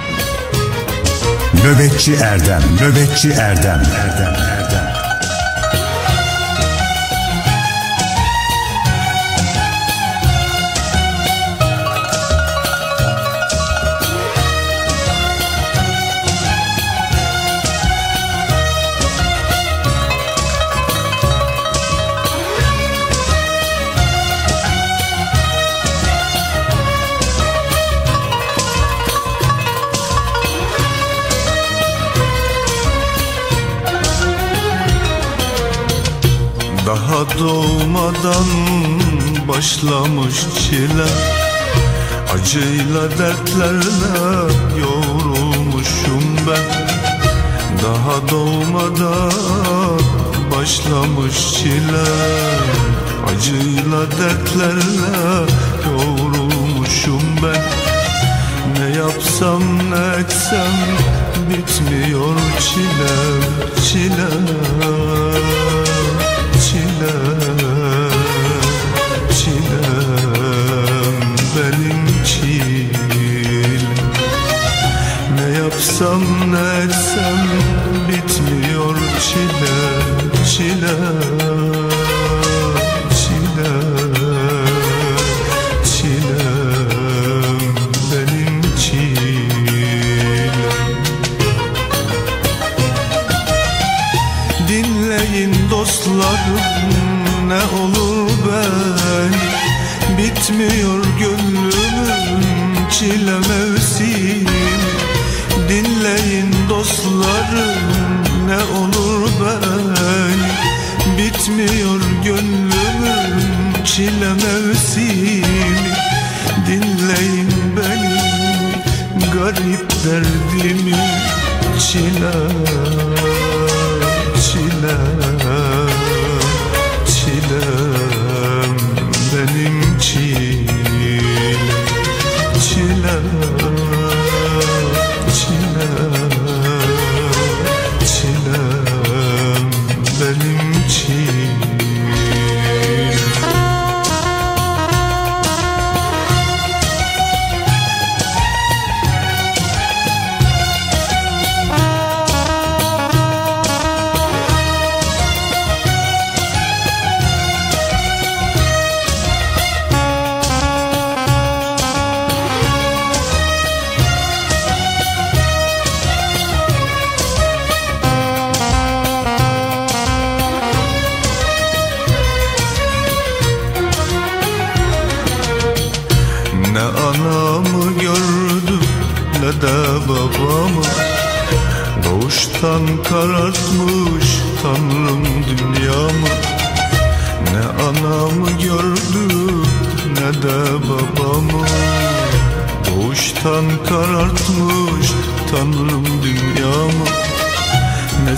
Nöbetçi Erdem, Nöbetçi Erdem, Erdem, Erdem. Daha doğmadan başlamış çile Acıyla dertlerle yoğrulmuşum ben. Daha doğmadan başlamış çile Acıyla dertlerle yoğrulmuşum ben. Ne yapsam ne etsem bitmiyor çile çile yapsam ne etsem bitmiyor çile çile çile çilem benim çilem. Dinleyin dostlarım ne olur ben. Bitmiyor gönlümün çile dostlarım ne olur ben? Bitmiyor gönlümün çile mevsim Dinleyin beni garip derdimi çile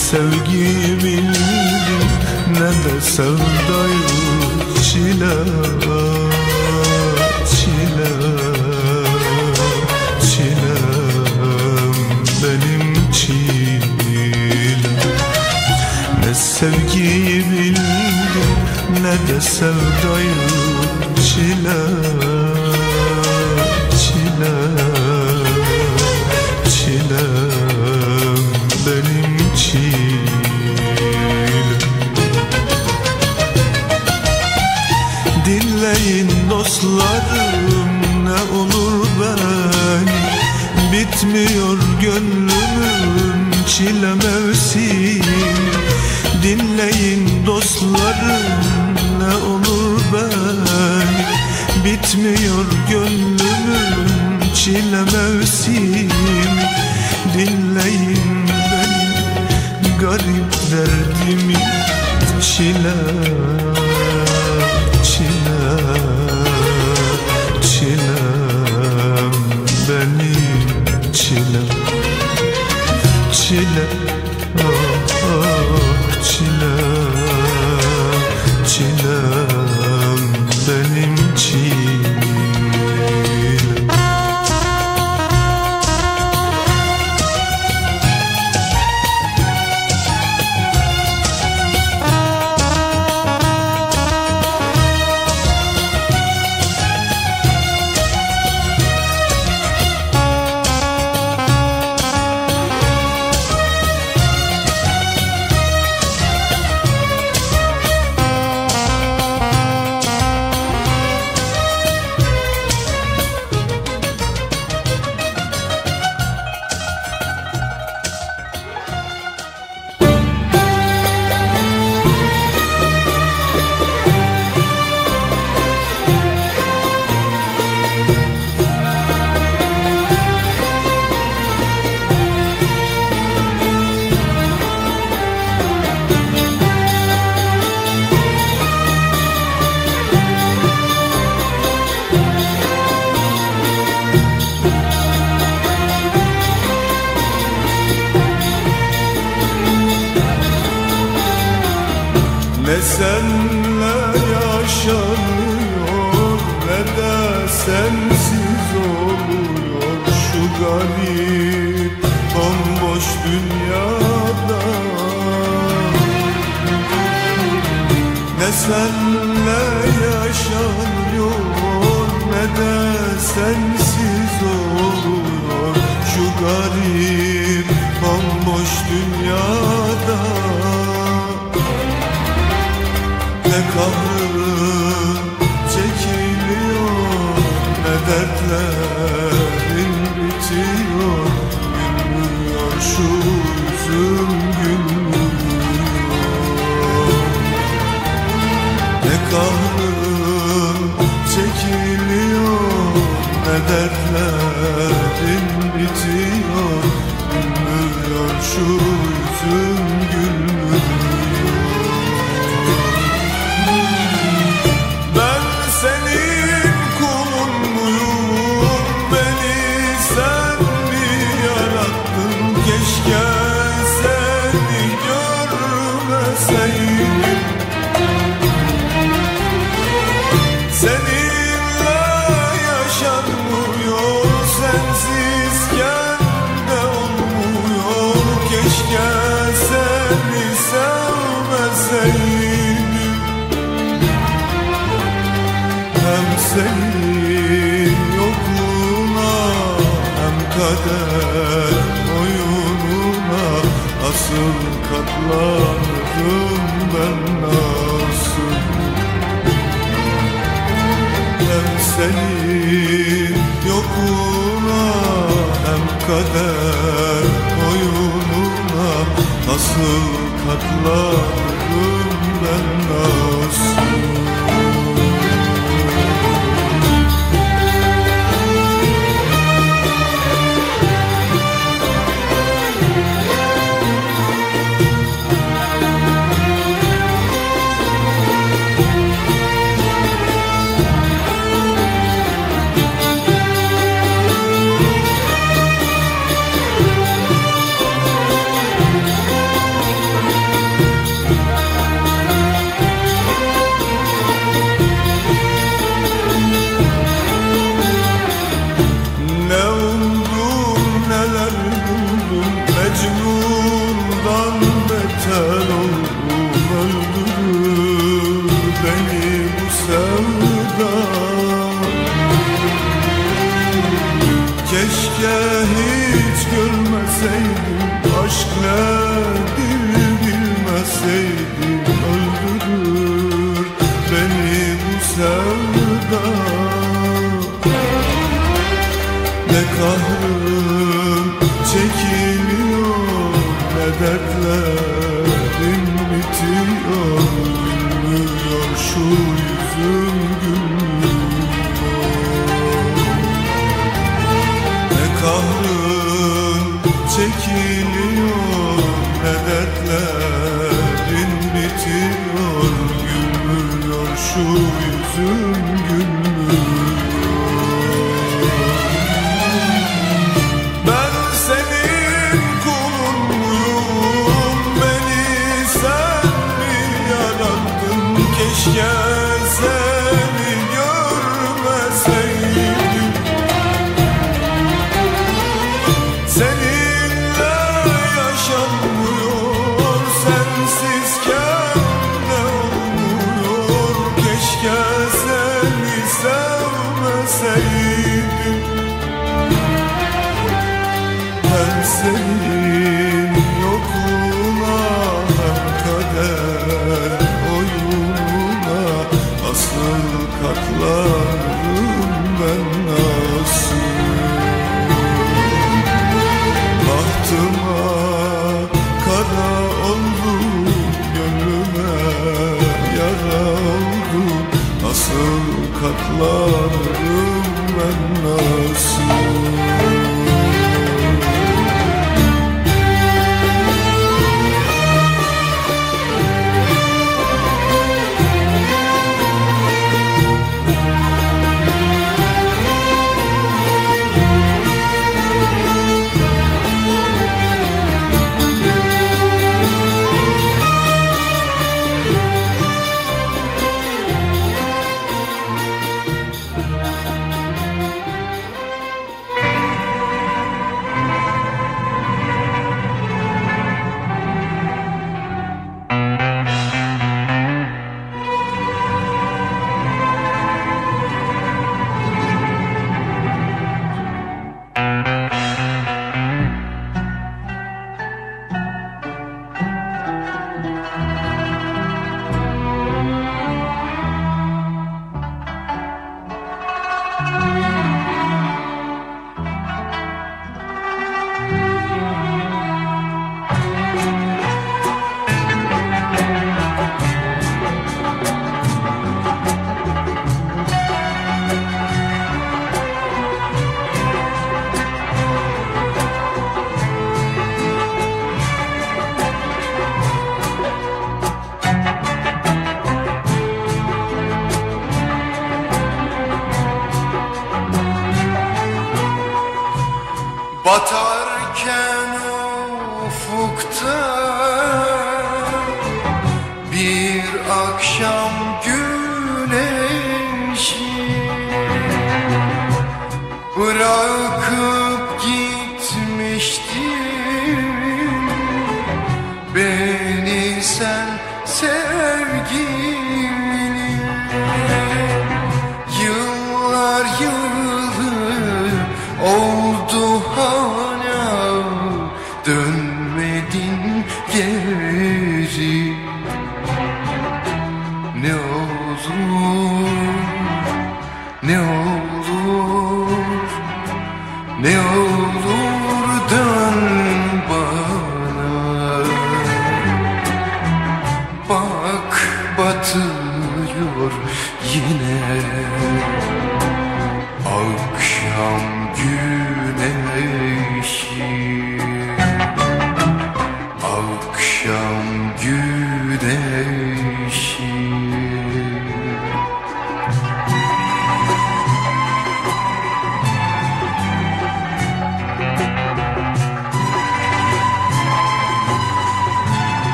sevgi bildim Ne de sevdayı çile Çile Çilem benim çilem Ne sevgiyi bildim ne de sevdayı çilem Dostlarım ne olur beni Bitmiyor gönlümün çile mevsim Dinleyin dostlarım ne olur beni Bitmiyor gönlümün çile mevsim Dinleyin beni garip derdimi çile. Peter kader oyununa nasıl katlanırım ben ah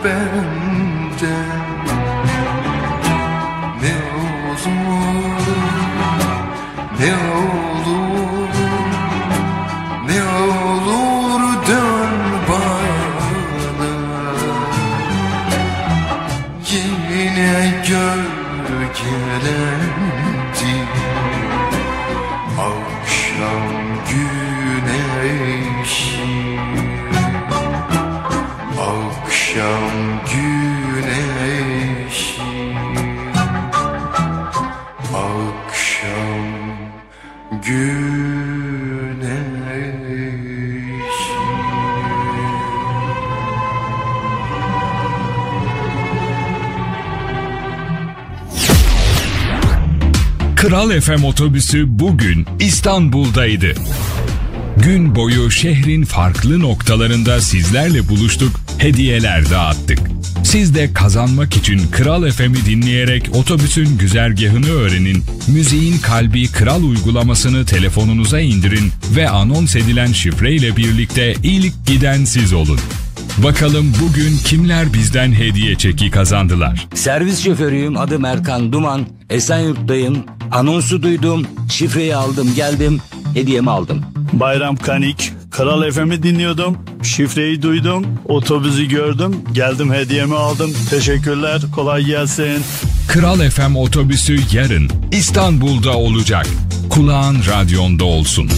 Bend bending Kral FM otobüsü bugün İstanbul'daydı. Gün boyu şehrin farklı noktalarında sizlerle buluştuk, hediyeler dağıttık. Siz de kazanmak için Kral FM'i dinleyerek otobüsün güzergahını öğrenin, müziğin kalbi Kral uygulamasını telefonunuza indirin ve anons edilen şifreyle birlikte ilk giden siz olun. Bakalım bugün kimler bizden hediye çeki kazandılar? Servis şoförüyüm adım Erkan Duman. Esenyurt'tayım. Anonsu duydum. Şifreyi aldım geldim. Hediyemi aldım. Bayram Kanik, Kral FM'i dinliyordum. Şifreyi duydum, otobüsü gördüm, geldim hediyemi aldım. Teşekkürler, kolay gelsin. Kral FM otobüsü yarın İstanbul'da olacak. Kulağın radyonda olsun.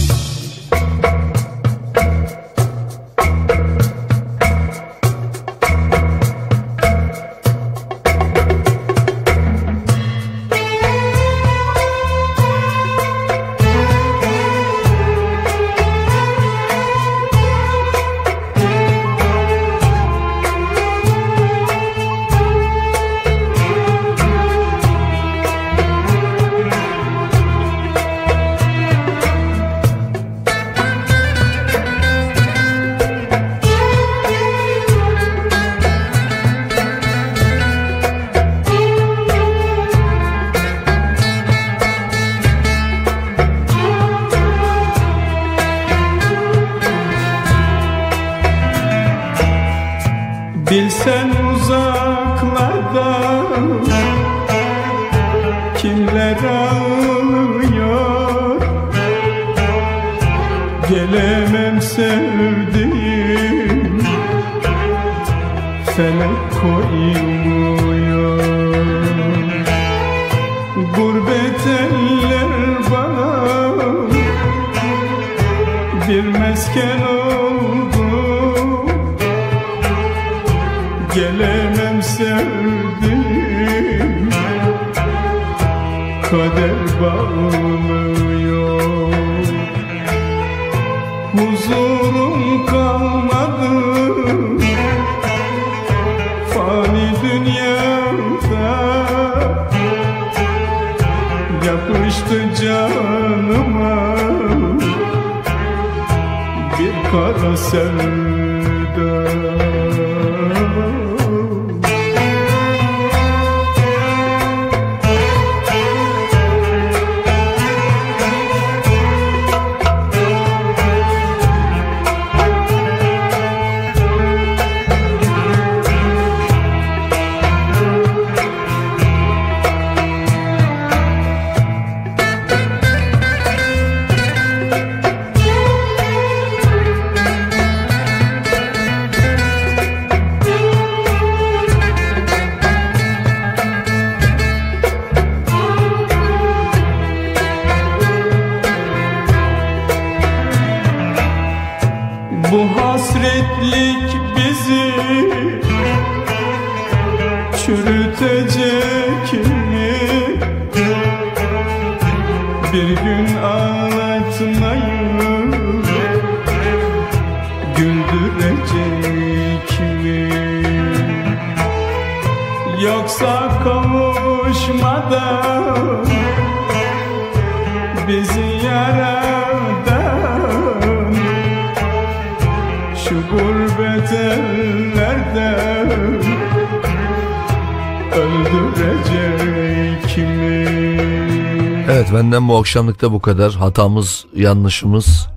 Benden bu akşamlıkta bu kadar. Hatamız, yanlışımız,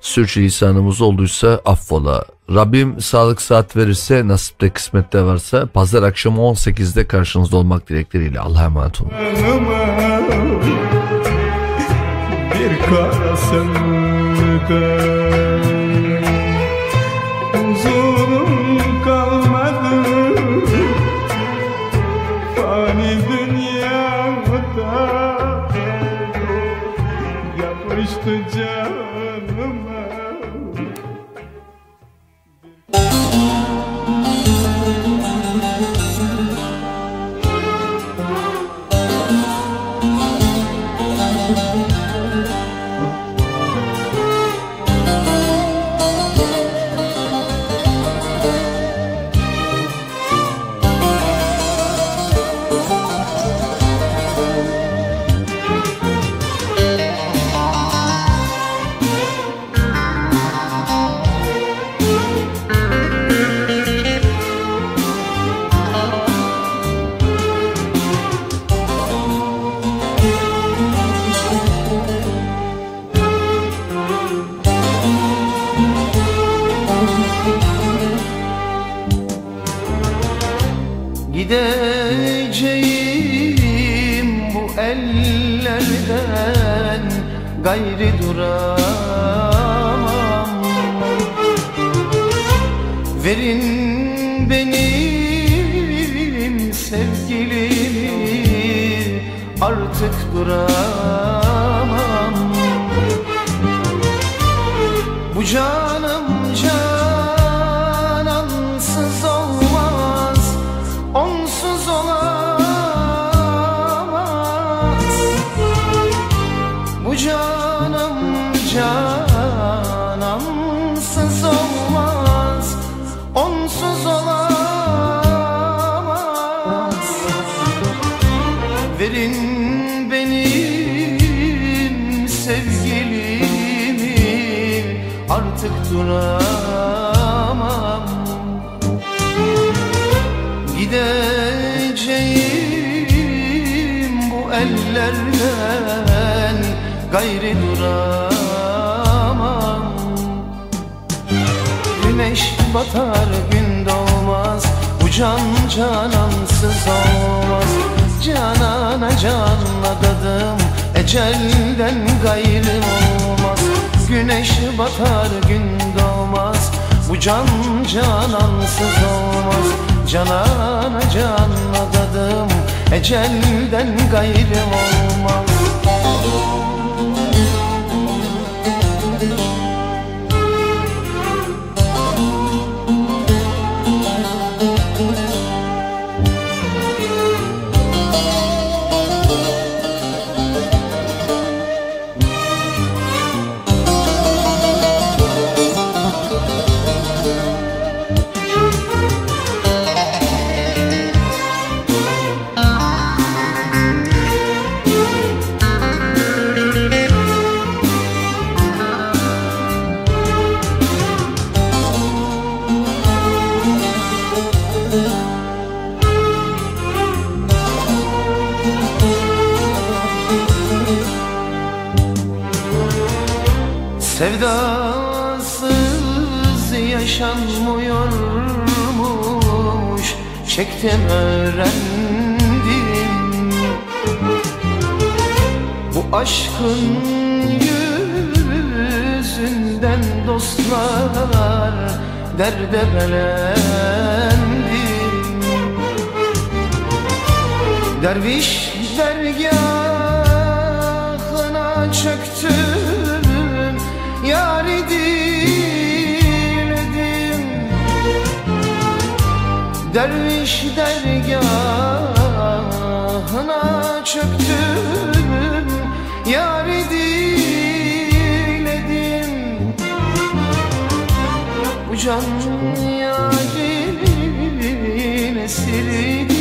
sürçülisanımız olduysa affola. Rabbim sağlık saat verirse, nasipte kısmette varsa pazar akşamı 18'de karşınızda olmak dilekleriyle. Allah'a emanet olun. Bir kara canansız olmaz. Canana can adadım Ecelden gayrı olmaz. Güneş batar gün doğmaz. Bu can canansız olmaz. Canana can adadım Ecelden gayrı olmaz Çektim öğrendim. Bu aşkın yüzünden dostlar Derde belendim Derviş dergahına çöktüm Derviş dergahına çöktüm Yâri diledim Bu can yârin esiridir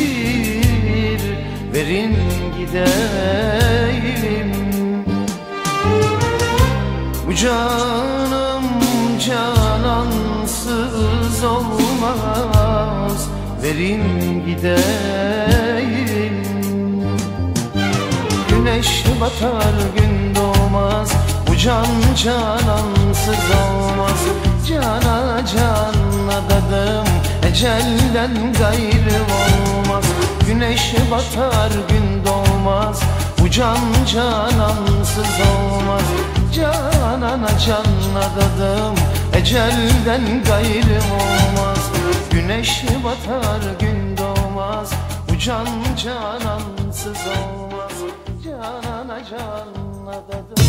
Verin gideyim. Bu canım verin gideyim Güneş batar gün doğmaz. Bu can canansız olmaz. Cana can adadım Ecelden gayrı olmaz. Güneş batar gün doğmaz. Bu can canansız olmaz. Canana can adadım Ecelden gayrı olmaz Güneş batar gün doğmaz. Bu can canansız olmaz. Canana can adadım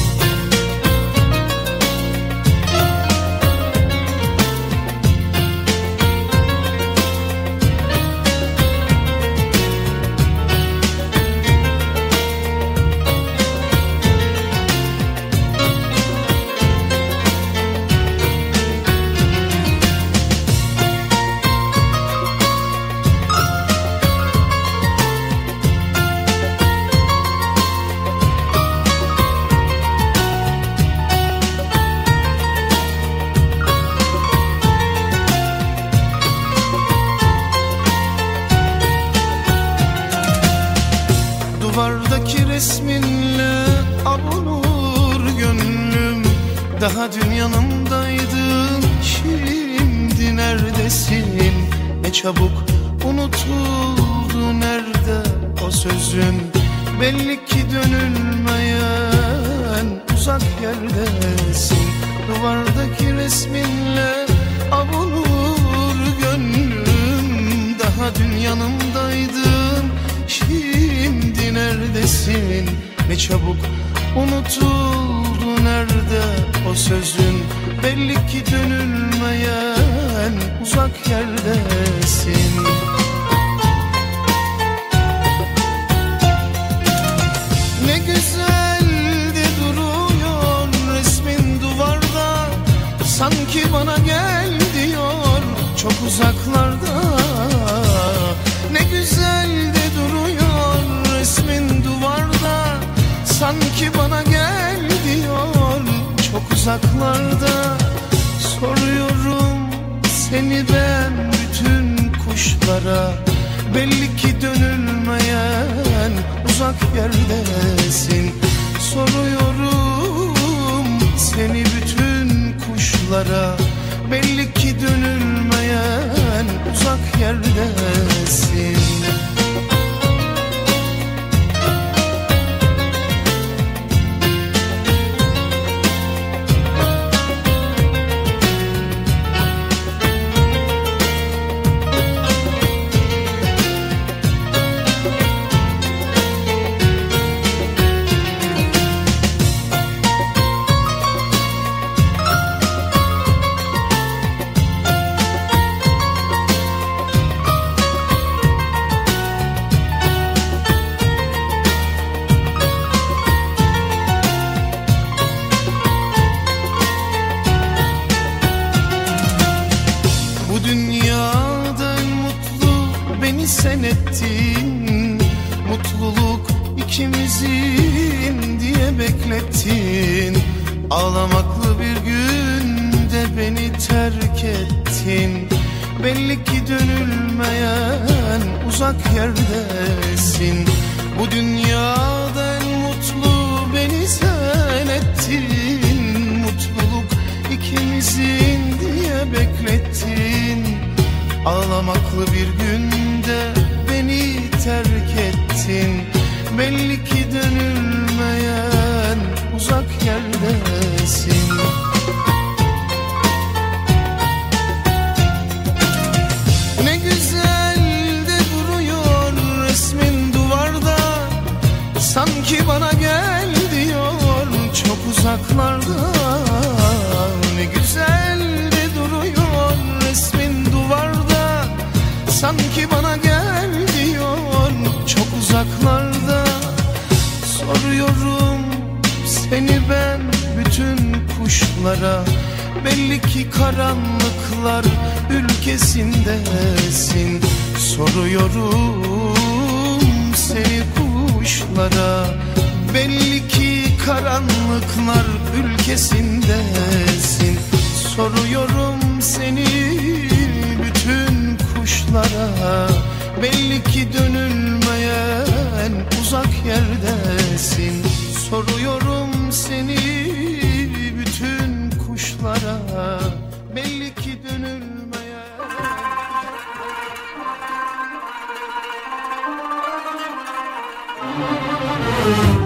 çabuk unutuldu nerede o sözün? Belli ki dönülmeyen uzak yerdesin. Duvardaki resminle avunur gönlüm. Daha dün yanımdaydın şimdi neredesin? Ne çabuk unutuldu nerede o sözün? Belli ki dönülmeyen uzak yerdesin. Ne güzel de duruyor resmin duvarda. Sanki bana gel diyor çok uzaklarda. Ne güzel de duruyor resmin duvarda. Sanki bana uzaklarda Soruyorum seni ben bütün kuşlara. Belli ki dönülmeyen uzak yerdesin. Soruyorum seni bütün kuşlara. Belli ki dönülmeyen uzak yerdesin Kral